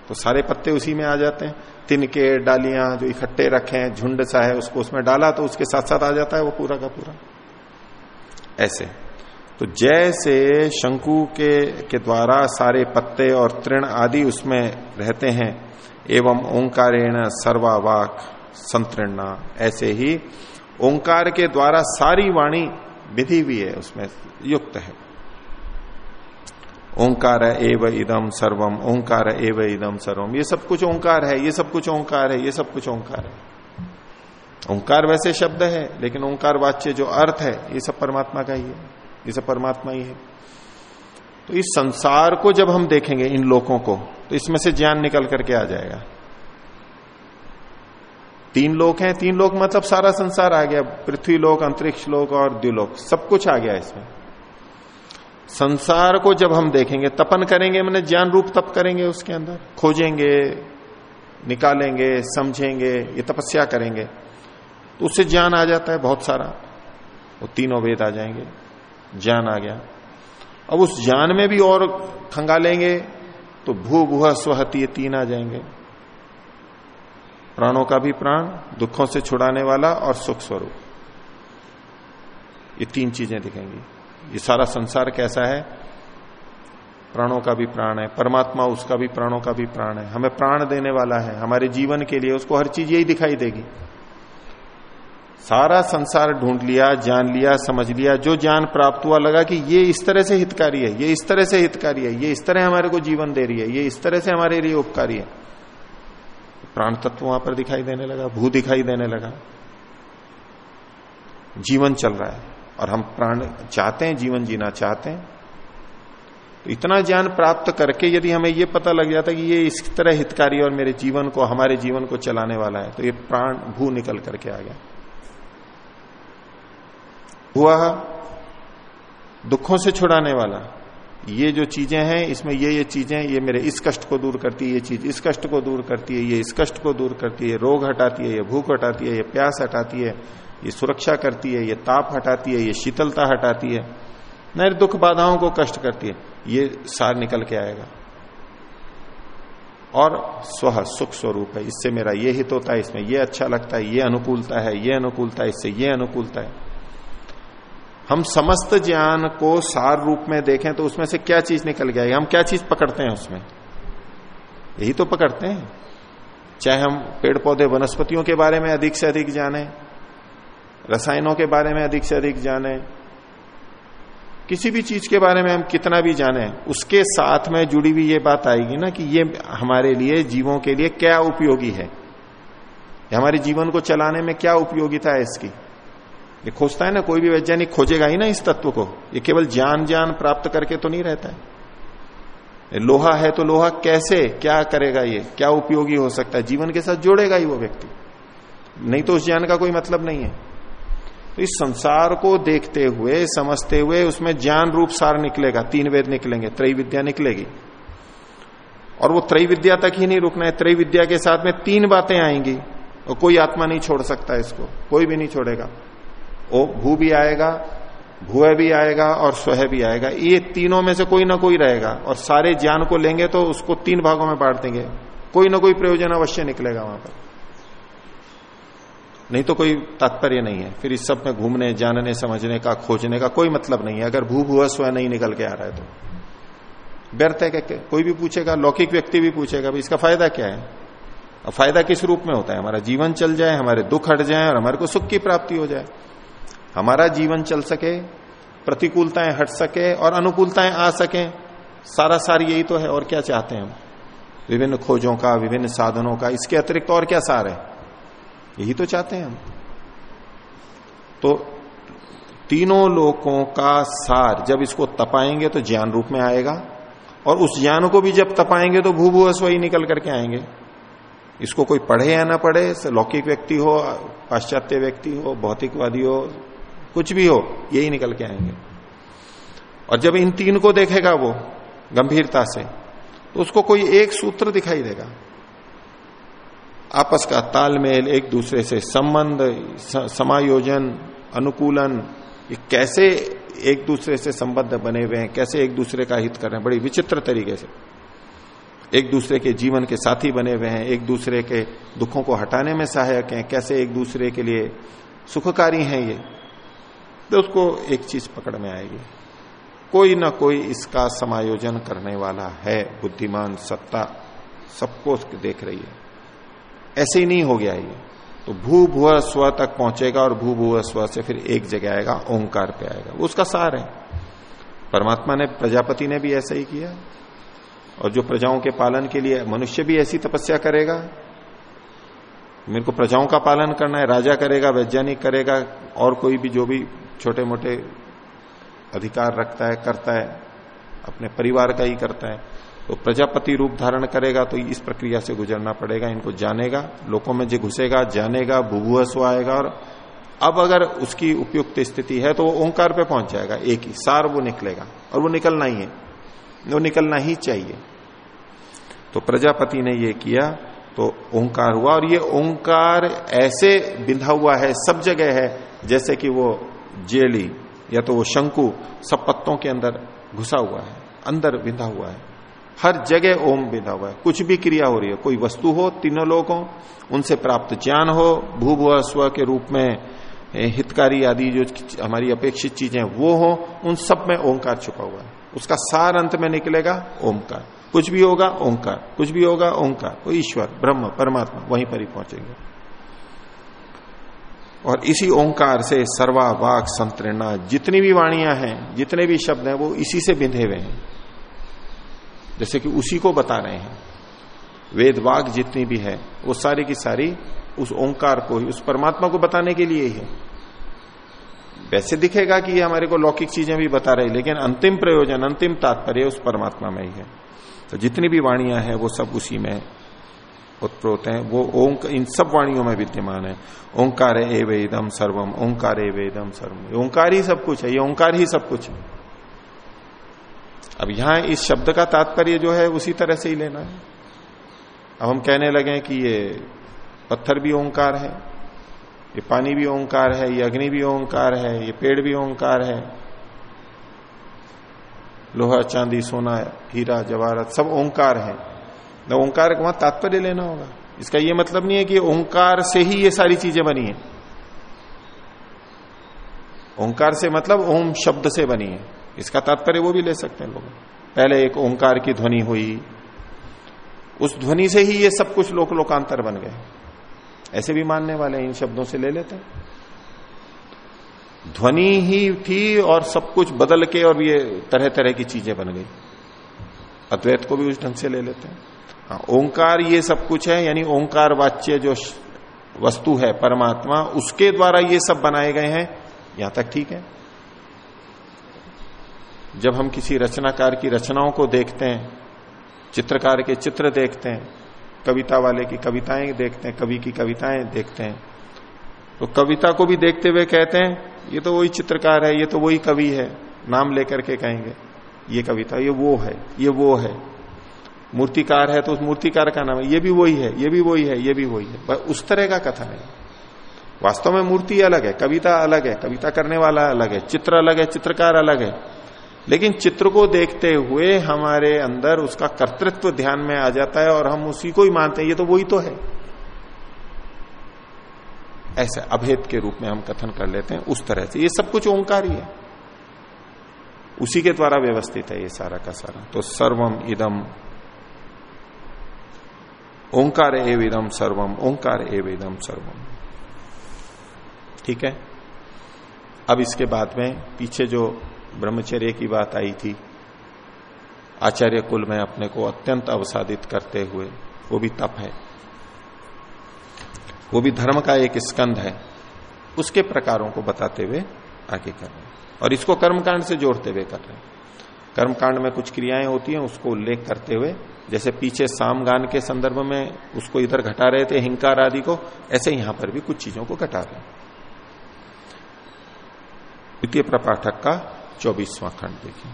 तो सारे पत्ते उसी में आ जाते हैं। तिनके डालियाँ जो इकट्ठे रखे हैं झुंड सा है उसको उसमें डाला तो उसके साथ साथ आ जाता है वो पूरा का पूरा। ऐसे। तो जैसे शंकु के के द्वारा सारे पत्ते और तृण आदि उसमें रहते हैं, एवं ओंकारेण सर्वावाक संतृणा, ऐसे ही ओंकार के द्वारा सारी वाणी विधि भी है, उसमें युक्त है। ओंकार एव इदम सर्वम ओंकार एव इदम सर्वम ये सब कुछ ओंकार है, ये सब कुछ ओंकार है, ये सब कुछ ओंकार है। ओंकार वैसे शब्द है, लेकिन ओंकार वाच्य जो अर्थ है, ये सब परमात्मा का ही है। ये सब परमात्मा ही है। तो इस संसार को जब हम देखेंगे इन लोगों को तो इसमें से ज्ञान निकल करके आ जाएगा। तीन लोक हैं, तीन लोक मतलब सारा संसार आ गया। पृथ्वी लोक, अंतरिक्ष लोक और द्व्युलोक सब कुछ आ गया इसमें। संसार को जब हम देखेंगे, तपन करेंगे, मैंने ज्ञान रूप तप करेंगे उसके अंदर। खोजेंगे, निकालेंगे, समझेंगे, ये तपस्या करेंगे तो उससे ज्ञान आ जाता है बहुत सारा। वो तीनों वेद आ जाएँगे। ज्ञान आ गया। अब उस ज्ञान में भी और खंगालेंगे तो भू भूह स्वहती तीन आ जाएँगे। प्राणों का भी प्राण, दुखों से छुड़ाने वाला और सुख स्वरूप। ये तीन चीज़ें दिखेंगी। ये सारा संसार कैसा है? प्राणों का भी प्राण है, परमात्मा उसका भी, प्राणों का भी प्राण है। हमें प्राण देने वाला है, हमारे जीवन के लिए उसको हर चीज़ यही दिखाई देगी। सारा संसार ढूंढ लिया, जान लिया, समझ लिया, जो ज्ञान प्राप्त हुआ, लगा कि ये इस तरह से हितकारी है, ये इस तरह से हितकारी है, ये इस तरह हमारे को जीवन दे रही है, ये इस तरह से हमारे लिए उपकारी है। प्राण तत्व वहाँ पर दिखाई देने लगा, भू दिखाई देने लगा। जीवन चल रहा है, और हम प्राण चाहते हैं, जीवन जीना चाहते हैं। तो इतना ज्ञान प्राप्त करके यदि हमें यह पता लग जाता कि ये इस तरह हितकारी और मेरे जीवन को, हमारे जीवन को चलाने वाला है तो ये प्राण, भू निकल करके आ गया। हुआ दुखों से छुड़ाने वाला ये जो चीज़ें हैं इसमें ये ये चीज़ें ये मेरे इस कष्ट को दूर करती है ये चीज़ इस कष्ट को दूर करती है ये इस कष्ट को दूर करती है रोग हटाती है ये भूख हटाती है ये प्यास हटाती है ये सुरक्षा करती है ये ताप हटाती है ये शीतलता हटाती है न दुख बाधाओं को कष्ट करती है ये सार निकल के आएगा और स्व सुख स्वरूप है इससे मेरा ये हित होता है इसमें ये अच्छा लगता है ये अनुकूलता है ये अनुकूलता है इससे ये अनुकूलता है हम समस्त ज्ञान को सार रूप में देखें तो उसमें से क्या चीज़ निकल गया? है हम क्या चीज़ पकड़ते हैं उसमें? यही तो पकड़ते हैं। चाहे हम पेड़ पौधे वनस्पतियों के बारे में अधिक से अधिक जाने, रसायनों के बारे में अधिक से अधिक जाने, किसी भी चीज़ के बारे में हम कितना भी जाने, उसके साथ में जुड़ी हुई ये बात आएगी ना कि ये हमारे लिए, जीवों के लिए क्या उपयोगी है? हमारे जीवन को चलाने में क्या उपयोगिता है इसकी? ये खोजता है ना, कोई भी वैज्ञानिक खोजेगा ही ना इस तत्व को। ये केवल ज्ञान ज्ञान प्राप्त करके तो नहीं रहता है। लोहा है तो लोहा कैसे, क्या करेगा ये? क्या उपयोगी हो सकता है? जीवन के साथ जोड़ेगा ही वो व्यक्ति। नहीं तो उस ज्ञान का कोई मतलब नहीं है। तो इस संसार को देखते हुए, समझते हुए उसमें ज्ञान रूप सार निकलेगा। तीन वेद निकलेंगे त्रय विद्या निकलेगी। और वो त्रय विद्या तक ही नहीं रुकना है। त्रय विद्या के साथ में तीन बातें आएँगी और कोई आत्मा नहीं छोड़ सकता इसको, कोई भी नहीं छोड़ेगा। ओ, भू भी आएगा भूय भी आएगा और स्वह भी आएगा। ये तीनों में से कोई ना कोई रहेगा और सारे ज्ञान को लेंगे तो उसको तीन भागों में बांट देंगे। कोई ना कोई प्रयोजन अवश्य निकलेगा वहाँ पर। नहीं तो कोई तात्पर्य नहीं है। फिर इस सब में घूमने, जानने, समझने का, खोजने का कोई मतलब नहीं है। अगर भू भू स्व नहीं निकल के आ रहा है तो। व्यर्थ है क्या? कोई भी पूछेगा, लौकिक व्यक्ति भी पूछेगा इसका फ़ायदा क्या है? और फ़ायदा किस रूप में होता है? हमारा जीवन चल जाए, हमारे दुख हट जाए और हमारे को सुख की प्राप्ति हो जाए। हमारा जीवन चल सके, प्रतिकूलताएँ हट सके और अनुकूलताएँ आ सके। सारा सार यही तो है, और क्या चाहते हैं हम? विभिन्न खोजों का, विभिन्न साधनों का, इसके अतिरिक्त और क्या सार है? यही तो चाहते हैं हम। तो तीनों लोकों का सार जब इसको तपाएँगे तो ज्ञान रूप में आएगा, और उस ज्ञान को भी जब तपाएँगे तो भू भू ही निकल करके आएँगे। इसको कोई पढ़े या ना पढ़े लौकिक व्यक्ति हो, पाश्चात्य व्यक्ति हो, भौतिकवादी हो कुछ भी हो, यही निकल के आएँगे। और जब इन तीन को देखेगा वो, गंभीरता से तो उसको कोई एक सूत्र दिखाई देगा। आपस का तालमेल, एक दूसरे से संबंध समायोजन, अनुकूलन, ये कैसे एक दूसरे से संबद्ध बने हुए हैं, कैसे एक दूसरे का हित कर रहे हैं, बड़ी विचित्र तरीके से। एक दूसरे के जीवन के साथी बने हुए हैं, एक दूसरे के दुखों को हटाने में सहायक हैं, कैसे एक दूसरे के लिए सुखकारी हैं ये। तो उसको एक चीज़ पकड़ में आएगी। कोई ना कोई इसका समायोजन करने वाला है, बुद्धिमान सत्ता सबको देख रही है। ऐसे ही नहीं हो गया ये। तो भू भुव स्व तक पहुंचेगा और भू भुव स्व से फिर एक जगह आएगा, ओंकार पे आएगा। उसका सार है। परमात्मा ने, प्रजापति ने भी ऐसा ही किया। और जो प्रजाओं के पालन के लिए, मनुष्य भी ऐसी तपस्या करेगा। मेरे को प्रजाओं का पालन करना है, राजा करेगा, वैज्ञानिक करेगा, और कोई भी जो भी छोटे मोटे अधिकार रखता है, करता है, अपने परिवार का ही करता है तो प्रजापति रूप धारण करेगा तो इस प्रक्रिया से गुजरना पड़ेगा, इनको जानेगा लोगों में जो घुसेगा जानेगा भूभुअस्व आएगा और अब अगर उसकी उपयुक्त स्थिति है तो वो ओंकार पे पहुँच जाएगा, एक ही, सार वो निकलेगा और वो निकलना ही है, वो निकलना ही चाहिए। तो प्रजापति ने ये किया तो ओंकार हुआ और ये ओंकार ऐसे बिंधा हुआ है, सब जगह है, जैसे कि वो जेली, या तो वो शंकु, सब पत्तों के अंदर घुसा हुआ है, अंदर बिंधा हुआ है। हर जगह ओम बिंधा हुआ है। कुछ भी क्रिया हो रही है, कोई वस्तु हो, तीनों लोग हो उनसे प्राप्त ज्ञान हो भू स्व के रूप में हितकारी आदि जो हमारी अपेक्षित चीज़ें वो हो, उन सब में ओंकार छुपा हुआ है। उसका सार अंत में निकलेगा, ओंकार। कुछ भी होगा, ओंकार। कुछ भी होगा, ओंकार। वो ईश्वर, ब्रह्म, परमात्मा, वहीं पर ही पहुँचेंगे। और इसी ओंकार से सर्वा वाक संत्रणा जितनी भी वाणियाँ हैं, जितने भी शब्द हैं, वो इसी से बिंधे हुए हैं। जैसे कि उसी को बता रहे हैं। वेद वाक जितनी भी है, वो सारी की सारी उस ओंकार को ही, उस परमात्मा को बताने के लिए ही है। वैसे दिखेगा कि ये हमारे को लौकिक चीज़ें भी बता रही लेकिन अंतिम प्रयोजन, अंतिम तात्पर्य उस परमात्मा में ही है। तो जितनी भी वाणियाँ हैं, वो सब उसी में उत्प्रोत हैं, वो ओंक, इन सब वाणियों में विद्यमान है। ओंकार ए वेदम सर्वम, ओंकार ए वेदम सर्वम। ओंकार ही सब कुछ है, ये ओंकार ही सब कुछ है। अब यहाँ इस शब्द का तात्पर्य जो है, उसी तरह से ही लेना है। अब हम कहने लगे कि ये पत्थर भी ओंकार है, ये पानी भी ओंकार है, ये अग्नि भी ओंकार है, ये पेड़ भी ओंकार है। लोहा, चांदी, सोना, हीरा, जवाहरत, सब ओंकार है। न ओंकार वहाँ तात्पर्य लेना होगा। इसका ये मतलब नहीं है कि ओंकार से ही ये सारी चीज़ें बनी है। ओंकार से मतलब ओम शब्द से बनी है। इसका तात्पर्य वो भी ले सकते हैं लोग। पहले एक ओंकार की ध्वनि हुई। उस ध्वनि से ही ये सब कुछ लोक लोकांतर बन गए। ऐसे भी मानने वाले इन शब्दों से ले लेते हैं। ध्वनि ही थी और सब कुछ बदल के और ये तरह तरह की चीज़ें बन गई। अद्वैत को भी उस ढंग से ले लेते हाँ। ओंकार ये सब कुछ है, यानी ओंकार वाच्य जो वस्तु है, परमात्मा, उसके द्वारा ये सब बनाए गए हैं। यहाँ तक ठीक है? जब हम किसी रचनाकार की रचनाओं को देखते हैं, चित्रकार के चित्र देखते हैं, कविता वाले की कविताएँ देखते हैं, कवि की कविताएँ देखते हैं तो कविता को भी देखते हुए कहते हैं, ये तो वही चित्रकार है, ये तो वही कवि है। नाम लेकर के कहेंगे, ये कविता, ये वो है, ये वो है। मूर्तिकार है तो उस मूर्तिकार का नाम है। ये भी वही है, ये भी वही है, ये भी वही है। उस तरह का कथन है वास्तव में मूर्ति अलग है, कविता अलग है, कविता करने वाला अलग है, चित्र अलग है, चित्रकार अलग है। लेकिन चित्र को देखते हुए हमारे अंदर उसका कर्तृत्व ध्यान में आ जाता है और हम उसी को ही मानते हैं। ये तो वही तो है। ऐसे अभेद के रूप में हम कथन कर लेते हैं, उस तरह से। ये सब कुछ ओंकार ही है। उसी के द्वारा व्यवस्थित है ये सारा का सारा। तो सर्वम इदम ओंकार एव इदम सर्वम, ओंकार एव इदम सर्वम। ठीक है? अब इसके बाद में पीछे जो ब्रह्मचर्य की बात आई थी, आचार्य कुल में अपने को अत्यंत अवसादित करते हुए, वो भी तप है। वो भी धर्म का एक स्कंध है। उसके प्रकारों को बताते हुए आगे कर रहे हैं। और इसको कर्मकांड से जोड़ते हुए कर रहे हैं। कर्मकांड में कुछ क्रियाएँ होती हैं, उसको उल्लेख करते हुए, जैसे पीछे सामगान के संदर्भ में उसको इधर घटा रहे थे हिंकार आदि को, ऐसे यहाँ पर भी कुछ चीज़ों को घटा रहे द्वितीय प्रपाठक का चौबीसवां खंड देखिए।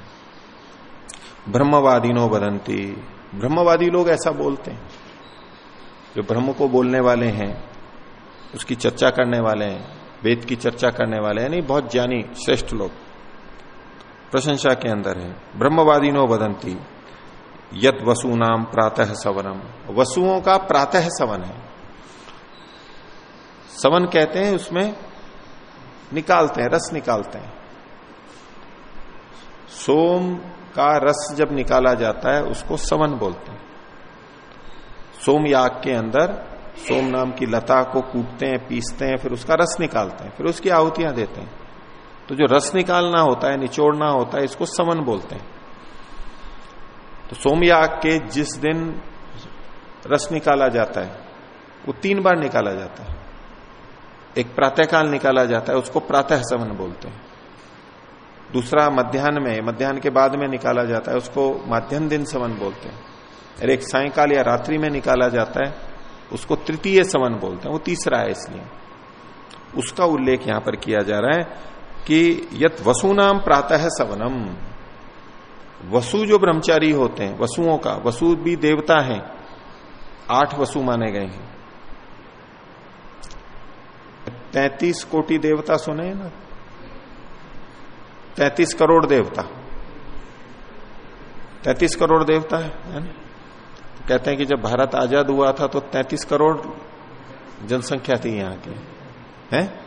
ब्रह्मवादिनो बदंती ब्रह्मवादी लोग ऐसा बोलते हैं। जो ब्रह्म को बोलने वाले हैं, उसकी चर्चा करने वाले हैं, वेद की चर्चा करने वाले हैं नहीं बहुत ज्ञानी, श्रेष्ठ लोग। प्रशंसा के अंदर है। ब्रह्मवादिनो बदंती यद वसु नाम प्रातः सवनम। वसुओं का प्रातः सवन है। सवन कहते हैं, उसमें निकालते हैं, रस निकालते हैं। सोम का रस जब निकाला जाता है, उसको सवन बोलते हैं। सोम याग के अंदर, सोम नाम की लता को कूटते हैं, पीसते हैं, फिर उसका रस निकालते हैं, फिर उसकी आहुतियाँ देते हैं। तो जो रस निकालना होता है, निचोड़ना होता है, इसको समन बोलते हैं। तो सोमयाग के जिस दिन रस निकाला जाता है, वो तीन बार निकाला जाता है। एक प्रातःकाल निकाला जाता है, उसको प्रातः समन बोलते हैं। दूसरा मध्यान्ह में, मध्यान्ह के बाद में निकाला जाता है, उसको माध्यम दिन समन बोलते हैं। और एक सायकाल या रात्रि में निकाला जाता है, उसको तृतीय समन बोलते हैं। वो तीसरा है इसलिए। उसका उल्लेख यहाँ पर किया जा रहा है कि यत वसु नाम प्रातः सवनम। वसु जो ब्रह्मचारी होते हैं वसुओं का वसु भी देवता हैं आठ वसु माने गए हैं। तैतीस कोटि देवता सुने ना? तैतीस करोड़ देवता। तैतीस करोड़ देवता है, है ना? कहते हैं कि जब भारत आज़ाद हुआ था तो तैतीस करोड़ जनसंख्या थी यहाँ की। है?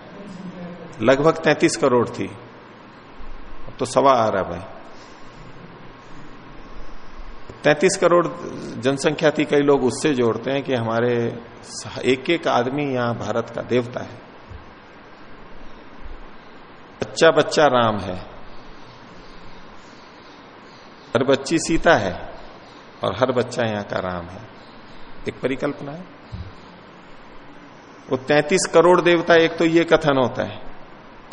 लगभग तैतीस करोड़ थी। अब तो सवा आ रहा भाई। तैतीस करोड़ जनसंख्या थी, कई लोग उससे जोड़ते हैं कि हमारे एक एक आदमी यहाँ भारत का देवता है। बच्चा बच्चा राम है। हर बच्ची सीता है और हर बच्चा यहाँ का राम है। एक परिकल्पना है। वो तैतीस करोड़ देवता, एक तो ये कथन होता है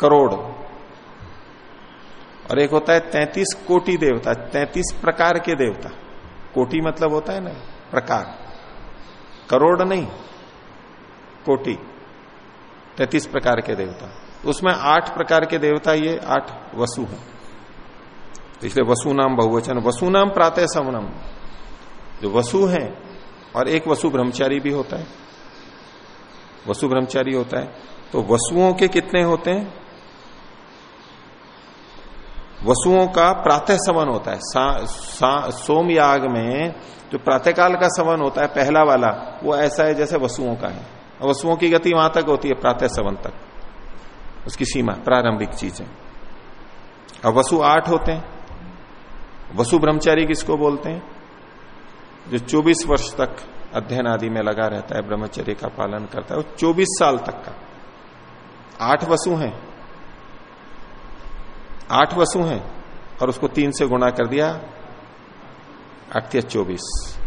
करोड़। और एक होता है तैतीस कोटि देवता, तैतीस प्रकार के देवता। कोटि मतलब होता है ना, प्रकार। करोड़ नहीं, कोटि। तैतीस प्रकार के देवता। उसमें आठ प्रकार के देवता, ये आठ वसु हैं। इसलिए वसु नाम बहुवचन, वसु नाम प्रातः समनम। जो वसु हैं, और एक वसु ब्रह्मचारी भी होता है। वसु ब्रह्मचारी होता है। तो वसुओं के कितने होते हैं? वसुओं का प्रातः सवन होता है। सा, सा, सोम याग में जो प्रातःकाल का सवन होता है पहला वाला वो ऐसा है जैसे वसुओं का है। वसुओं की गति वहाँ तक होती है प्रातः सवन तक। उसकी सीमा प्रारंभिक चीज़। अब वसु आठ होते हैं। वसु ब्रह्मचारी किसको बोलते हैं? जो 24 वर्ष तक अध्ययन आदि में लगा रहता है ब्रह्मचर्य का पालन करता है वो 24 साल तक का। आठ वसु हैं। आठ वसु हैं और उसको तीन से गुणा कर दिया अठतिया चौबीस।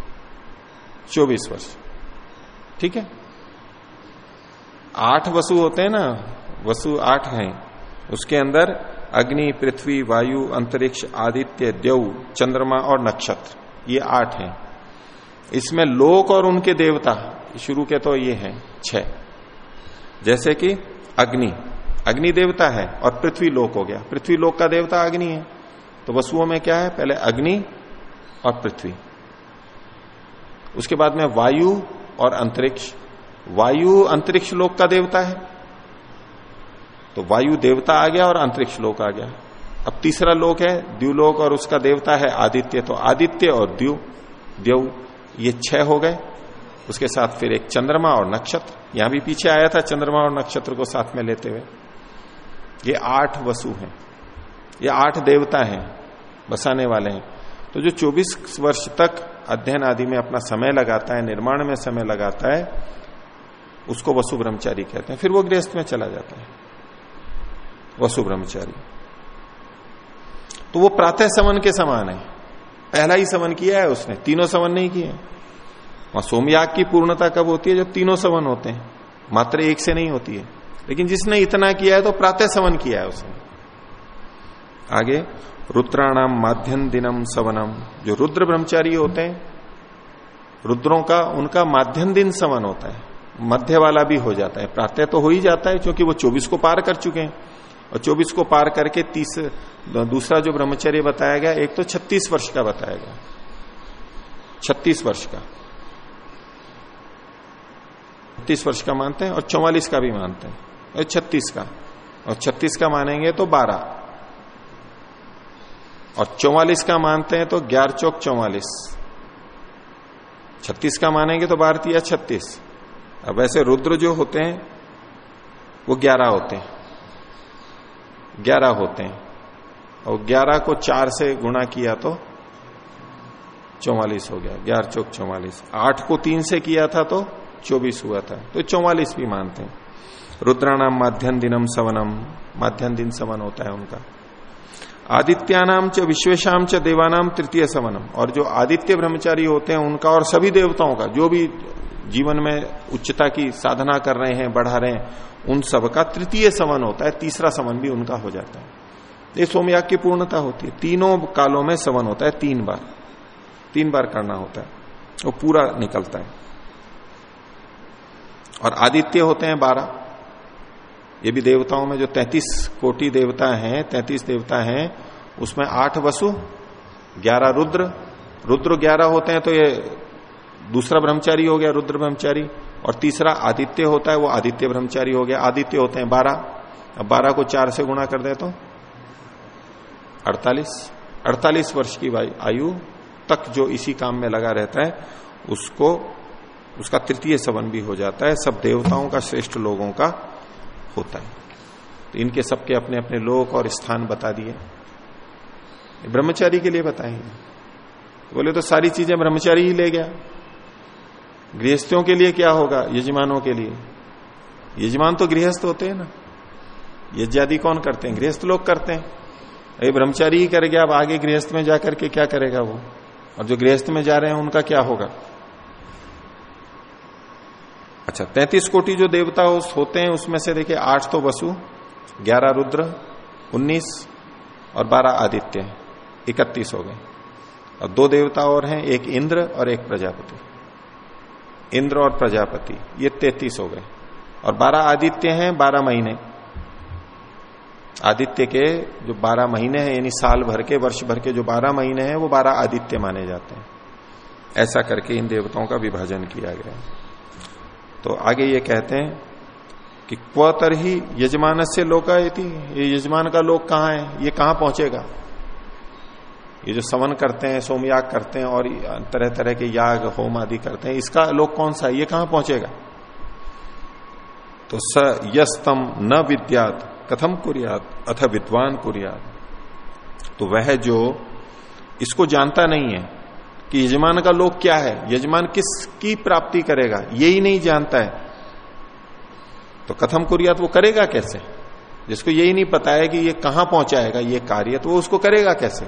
चौबीस वर्ष। ठीक है? आठ वसु होते हैं ना, वसु आठ हैं। उसके अंदर अग्नि, पृथ्वी, वायु, अंतरिक्ष, आदित्य, देव, चंद्रमा और नक्षत्र, ये आठ हैं। इसमें लोक और उनके देवता, शुरू के तो ये हैं, छह। जैसे कि अग्नि अग्नि देवता है और पृथ्वी लोक हो गया। पृथ्वी लोक का देवता अग्नि है। तो वसुओं में क्या है? पहले अग्नि और पृथ्वी। उसके बाद में वायु और अंतरिक्ष। वायु अंतरिक्ष लोक का देवता है। तो वायु देवता आ गया और अंतरिक्ष लोक आ गया। अब तीसरा लोक है द्व्यूलोक और उसका देवता है आदित्य। तो आदित्य और द्यू द्यऊ ये छह हो गए। उसके साथ फिर एक चंद्रमा और नक्षत्र। यहाँ भी पीछे आया था चंद्रमा और नक्षत्र को साथ में लेते हुए। ये आठ वसु हैं। ये आठ देवता हैं, बसाने वाले हैं। तो जो 24 वर्ष तक अध्ययन आदि में अपना समय लगाता है, निर्माण में समय लगाता है, उसको वसु ब्रह्मचारी कहते हैं। फिर वो गृहस्थ में चला जाता है। वसु ब्रह्मचारी। तो वो प्रातः समन के समान है। पहला ही समन किया है उसने, तीनों समन नहीं किए। वहाँ सोमयाग की पूर्णता कब होती है? जब तीनों सवन होते हैं। मात्र एक से नहीं होती है। लेकिन जिसने इतना किया है तो प्रातः सवन किया है उसने। आगे रुद्राणाम माध्यम दिनम सवनम। जो रुद्र ब्रह्मचारी होते हैं, रुद्रों का, उनका माध्यम दिन सवन होता है। मध्य वाला भी हो जाता है। प्रातः तो हो ही जाता है, क्योंकि वो 24 को पार कर चुके हैं। और 24 को पार करके तीस, दूसरा जो ब्रह्मचर्य बताया गया, एक तो 36 वर्ष का बताया गया। 36 वर्ष का। छत्तीस वर्ष का मानते हैं और चौवालीस का भी मानते हैं। छत्तीस का। और छत्तीस का मानेंगे तो बारह। और चौवालीस का मानते हैं तो ग्यारह चौक चौवालीस। छत्तीस का मानेंगे तो भारतीय छत्तीस। अब वैसे रुद्र जो होते हैं, वो ग्यारह होते हैं। ग्यारह होते हैं। और ग्यारह को चार से गुणा किया तो चौवालीस हो गया। ग्यारह चौक चौवालीस। आठ को तीन से किया था तो चौबीस हुआ था। तो चौवालीस भी मानते हैं। रुद्राणाम माध्यम दिनम सवनम। माध्यम दिन सवन होता है उनका। आदित्यानाम च विश्वेशम च देवानाम तृतीय सवनम। और जो आदित्य ब्रह्मचारी होते हैं, उनका और सभी देवताओं का, जो भी जीवन में उच्चता की साधना कर रहे हैं, बढ़ा रहे हैं, उन सब का तृतीय सवन होता है। तीसरा सवन भी उनका हो जाता है। ये सोमयाग की पूर्णता होती है। तीनों कालों में सवन होता है, तीन बार। तीन बार करना होता है। वो पूरा निकलता है। और आदित्य होते हैं बारह। ये भी देवताओं में जो तैतीस कोटि देवता हैं, तैतीस देवता हैं, उसमें आठ वसु, ग्यारह रुद्र। रुद्र ग्यारह होते हैं तो ये दूसरा ब्रह्मचारी हो गया रुद्र ब्रह्मचारी, और तीसरा आदित्य होता है, वो आदित्य ब्रह्मचारी हो गया। आदित्य होते हैं बारह। अब बारह को चार से गुणा कर दे तो अड़तालीस। अड़तालीस वर्ष की आयु तक जो इसी काम में लगा रहता है, उसको, उसका तृतीय सवन भी हो जाता है। सब देवताओं का, श्रेष्ठ लोगों का होता है। तो इनके सबके अपने अपने लोक और स्थान बता दिए। ब्रह्मचारी के लिए बताएँगे तो बोले तो सारी चीज़ें ब्रह्मचारी ही ले गया। गृहस्थियों के लिए क्या होगा? यजमानों के लिए। यजमान तो गृहस्थ होते हैं ना। यज्ञादि कौन करते हैं? गृहस्थ लोग करते हैं। अरे, ब्रह्मचारी ही कर गया। अब आगे गृहस्थ में जाकर के क्या करेगा वो? और जो गृहस्थ में जा रहे हैं, उनका क्या होगा? अच्छा तैतीस कोटि जो देवता होते हैं, उसमें से देखिए, आठ तो वसु, ग्यारह रुद्र, उन्नीस और बारह आदित्य इकतीस हो गए। और दो देवता और हैं, एक इंद्र और एक प्रजापति। इंद्र और प्रजापति, ये तैतीस हो गए। और बारह आदित्य हैं, बारह महीने। आदित्य के जो बारह महीने हैं, यानी साल भर के, वर्ष भर के जो बारह महीने हैं, वो बारह आदित्य माने जाते हैं। ऐसा करके इन देवताओं का विभाजन किया गया तो आगे ये कहते हैं कि क्वतर ही यजमान से लोकायति ये यजमान का लोक कहाँ है? ये कहाँ पहुंचेगा? ये जो समन करते हैं, सोमयाग करते हैं और तरह तरह के याग, होम आदि करते हैं, इसका लोक कौन सा है? ये कहाँ पहुंचेगा? तो स यस्तम न विद्यात, कथम कुरियात, अथ विद्वान कुरियात। तो वह जो, इसको जानता नहीं है कि यजमान का लोक क्या है? यजमान किसकी प्राप्ति करेगा? ये ही नहीं जानता है। तो कथम कुरियात वो करेगा कैसे? जिसको यही नहीं पता है कि ये कहाँ पहुंचाएगा, ये कार्य तो वो उसको करेगा कैसे?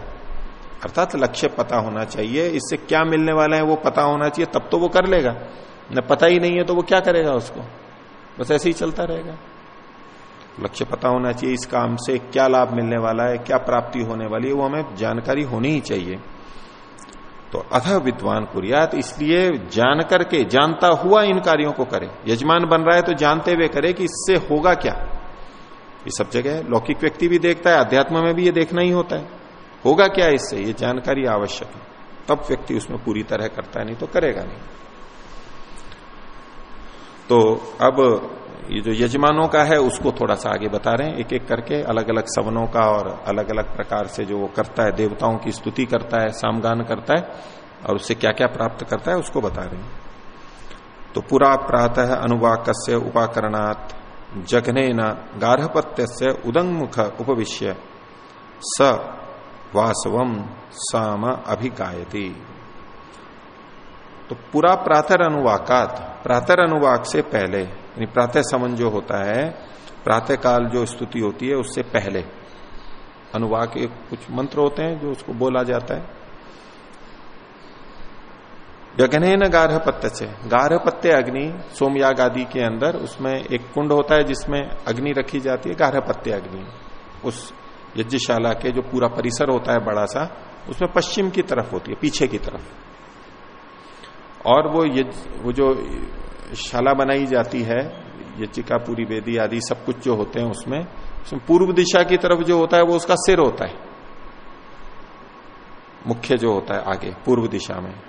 अर्थात लक्ष्य पता होना चाहिए, इससे क्या मिलने वाला है वो पता होना चाहिए, तब तो वो कर लेगा। न पता ही नहीं है तो वो क्या करेगा उसको? बस ऐसे ही चलता रहेगा। लक्ष्य पता होना चाहिए, इस काम से क्या लाभ मिलने वाला है, क्या प्राप्ति होने वाली है, वो हमें जानकारी होनी ही चाहिए। तो अथ विद्वान कुरियात, इसलिए जान करके, जानता हुआ इन कार्यों को करे। यजमान बन रहा है तो जानते हुए करे कि इससे होगा क्या। ये सब जगह है लौकिक व्यक्ति भी देखता है, अध्यात्म में भी ये देखना ही होता है। होगा क्या इससे? ये जानकारी आवश्यक है। तब व्यक्ति उसमें पूरी तरह करता है, नहीं तो करेगा नहीं। तो अब ये जो यजमानों का है, उसको थोड़ा सा आगे बता रहे हैं। एक एक करके अलग अलग सवनों का और अलग अलग प्रकार से जो वो करता है, देवताओं की स्तुति करता है, सामगान करता है और उससे क्या क्या प्राप्त करता है, उसको बता रहे हैं। तो पुरा प्रातः अनुवाक से उपाकरणात् जघने न गार्हपत्य से उदंग मुख उपविश्य स साम अभिगायती तो पूरा प्रातः अनुवाकात प्रातः अनुवाक से पहले यानी प्रातः समन जो होता है, प्रातः काल जो स्तुति होती है, उससे पहले। अनुवाक के कुछ मंत्र होते हैं जो उसको बोला जाता है। गगने न गार्हपत्य से गार्हपत्य अग्नि सोमयाग आदि के अंदर उसमें एक कुंड होता है जिसमें अग्नि रखी जाती है, गार्हपत्य अग्नि। उस यज्ञशाला के जो पूरा परिसर होता है बड़ा सा, उसमें पश्चिम की तरफ़ होती है, पीछे की तरफ़। और वो यज्ञ, वो जो शाला बनाई जाती है यज्ञिका पूरी वेदी आदि, सब कुछ जो होते हैं उसमें उसमें पूर्व दिशा की तरफ़ जो होता है, वो उसका सिर होता है। मुख्य जो होता है आगे, पूर्व दिशा में।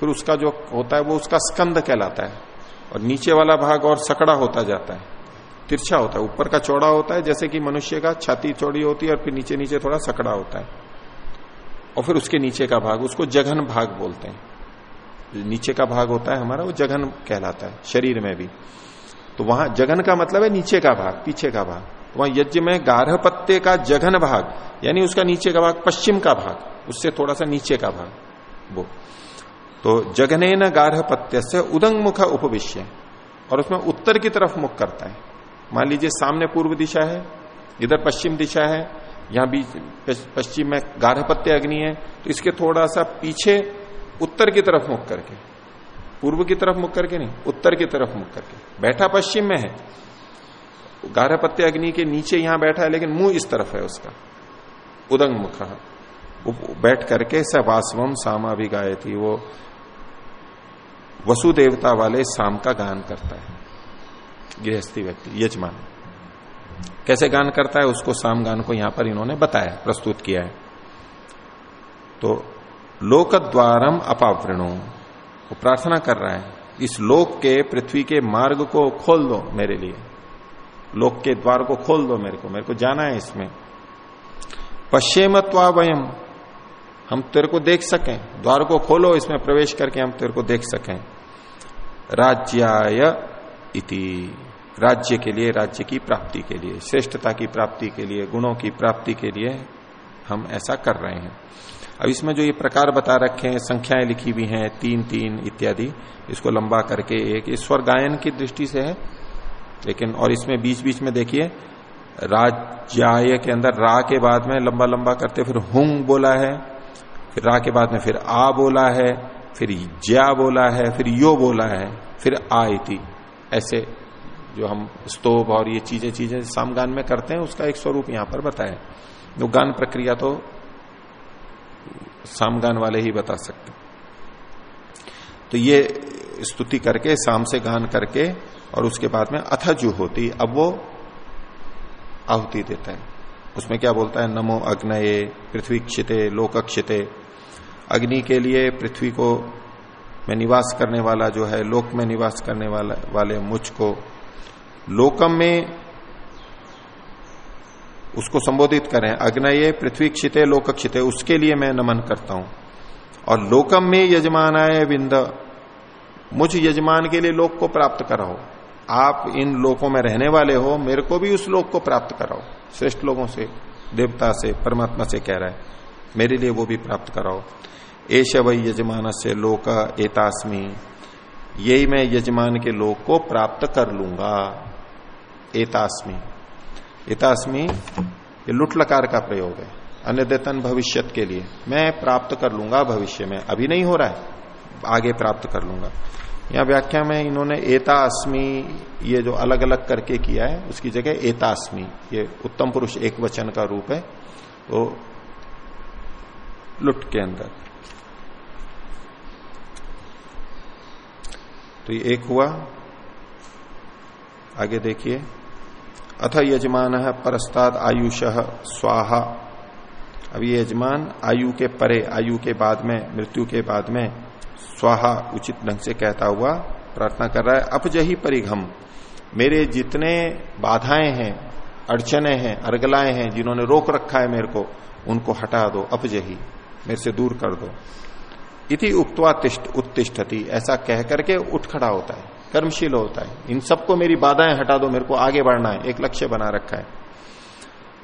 फिर उसका जो होता है, वो उसका स्कंद कहलाता है। और नीचे वाला भाग और सकड़ा होता जाता है। तिरछा होता है, ऊपर का चौड़ा होता है, जैसे कि मनुष्य का छाती चौड़ी होती है और फिर नीचे नीचे थोड़ा सकड़ा होता है। और फिर उसके नीचे का भाग, उसको जघन भाग बोलते हैं। नीचे का भाग होता है हमारा, वो जघन कहलाता है, शरीर में भी। तो वहाँ जघन का मतलब है नीचे का भाग, पीछे का भाग। तो वहाँ यज्ञ में गार्हपत्य का जघन भाग, यानी उसका नीचे का भाग पश्चिम का भाग, उससे थोड़ा सा नीचे का भाग, वो। तो जगने न गार्हपत्य से उदंग मुख उपविश्य, और उसमें उत्तर की तरफ़ मुख करता है। मान लीजिए सामने पूर्व दिशा है, इधर पश्चिम दिशा है, यहाँ बीच, पश्चिम में गार्हपत्य अग्नि है तो इसके थोड़ा सा पीछे उत्तर की तरफ़ मुख करके। पूर्व की तरफ़ मुख करके नहीं, उत्तर की तरफ़ मुख करके। बैठा पश्चिम में है। गारहपत्य अग्नि के नीचे यहाँ बैठा है, लेकिन मुँह इस तरफ़ है उसका। उदंग मुख बैठ करके स सामा भी गाय थी वो वसुदेवता वाले साम का गान करता है। गृहस्थी व्यक्ति, यजमान। कैसे गान करता है, उसको साम गान को यहाँ पर इन्होंने बताया, प्रस्तुत किया है। तो लोक द्वारम अपावृणु। वो प्रार्थना कर रहा है, इस लोक के, पृथ्वी के मार्ग को खोल दो मेरे लिए। लोक के द्वार को खोल दो मेरे को मेरे को जाना है इसमें। पश्चिमत्वा वयम। हम तेरे को देख सकें, द्वार को खोलो, इसमें प्रवेश करके हम तेरे को देख सकें। राज्याय इति। राज्य के लिए, राज्य की प्राप्ति के लिए, श्रेष्ठता की प्राप्ति के लिए, गुणों की प्राप्ति के लिए हम ऐसा कर रहे हैं। अब इसमें जो ये प्रकार बता रखे हैं, संख्याएँ लिखी हुई हैं, तीन तीन इत्यादि, इसको लंबा करके एक स्वर गायन की दृष्टि से है, लेकिन, और इसमें बीच बीच में देखिए राज्याय के अंदर रा के बाद में लंबा लंबा करते, फिर हुंग बोला है, फिर रा के बाद में फिर आ बोला है, फिर ज्या बोला है, फिर यो बोला है, फिर आ ऐसे जो हम स्तोभ और ये चीज़ें चीज़ें सामगान में करते हैं, उसका एक स्वरूप यहाँ पर बताया जो गान प्रक्रिया तो सामगान वाले ही बता सकते। तो ये स्तुति करके, साम से गान करके, और उसके बाद में अथजु होती, अब वो आहुति देता है। उसमें क्या बोलता है? नमो अग्नये, पृथ्वी क्षिते, लोक क्षिते। अग्नि के लिए पृथ्वी को में निवास करने वाला जो है, लोक में निवास करने वाला, वाले मुझ को लोकम में उसको संबोधित करें, अग्नये पृथ्वी क्षिते लोक क्षिते उसके लिए मैं नमन करता हूँ। और लोकम में यजमान आय विंद, मुझ यजमान के लिए लोक को प्राप्त कराओ। आप इन लोकों में रहने वाले हो, मेरे को भी उस लोक को प्राप्त कराओ। श्रेष्ठ लोगों से, देवता से, परमात्मा से कह रहा है, मेरे लिए वो भी प्राप्त कराओ। एश वही यजमान से लोक एतास्मी, यही मैं यजमान के लोक को प्राप्त कर लूँगा। एतास्मी। इतास्मी, ये लुट लकार का प्रयोग है। अन्यतन भविष्यत के लिए। मैं प्राप्त कर लूँगा भविष्य में। अभी नहीं हो रहा है। आगे प्राप्त कर लूँगा। यहाँ व्याख्या में इन्होंने एतास्मी, ये जो अलग अलग करके किया है, उसकी जगह एतास्मी, ये उत्तम पुरुष एक वचन का रूप है, वो लुट के अंदर। तो ये एक हुआ। आगे देखिए। अथ यजमान परस्ताद आयुष, स्वाहा। अब ये यजमान, आयु के परे, आयु के बाद में, मृत्यु के बाद में, स्वाहा उचित ढंग से कहता हुआ प्रार्थना कर रहा है, अपजही परिघम। मेरे जितने बाधाएँ हैं, अड़चने हैं, अर्गलाएँ हैं, जिन्होंने रोक रखा है मेरे को, उनको हटा दो, अपजही। मेरे से दूर कर दो। इति उक्तवा तिष्ट उत्तिष्ठती। ऐसा कह करके उठ खड़ा होता है। कर्मशील होता है। इन सबको मेरी बाधाएँ हटा दो, मेरे को आगे बढ़ना है, एक लक्ष्य बना रखा है।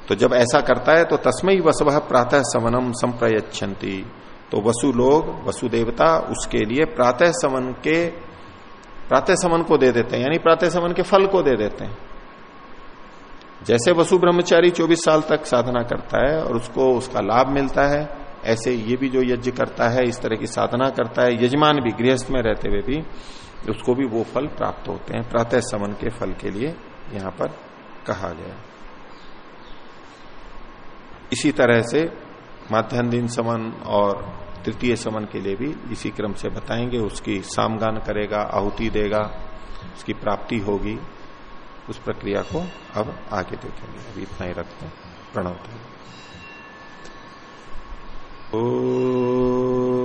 तो जब ऐसा करता है तो तस्मय वसव प्रातः समनम संप्रयच्छन्ति। तो वसु लोग वसुदेवता उसके लिए प्रातः समन के, प्रातः समन को दे देते हैं, यानी प्रातः समन के फल को दे देते हैं। जैसे वसु ब्रह्मचारी 24 साल तक साधना करता है और उसको उसका लाभ मिलता है, ऐसे ये भी जो यज्ञ करता है, इस तरह की साधना करता है, यजमान भी, गृहस्थ में रहते हुए भी उसको भी वो फल प्राप्त होते हैं। प्रातः समन के फल के लिए यहाँ पर कहा गया इसी तरह से माध्यान्ह दिन समन और तृतीय समन के लिए भी इसी क्रम से बताएँगे। उसकी सामगान करेगा, आहुति देगा, उसकी प्राप्ति होगी। उस प्रक्रिया को अब आगे देखेंगे। अभी इतना ही रखते हैं। प्रणव ओ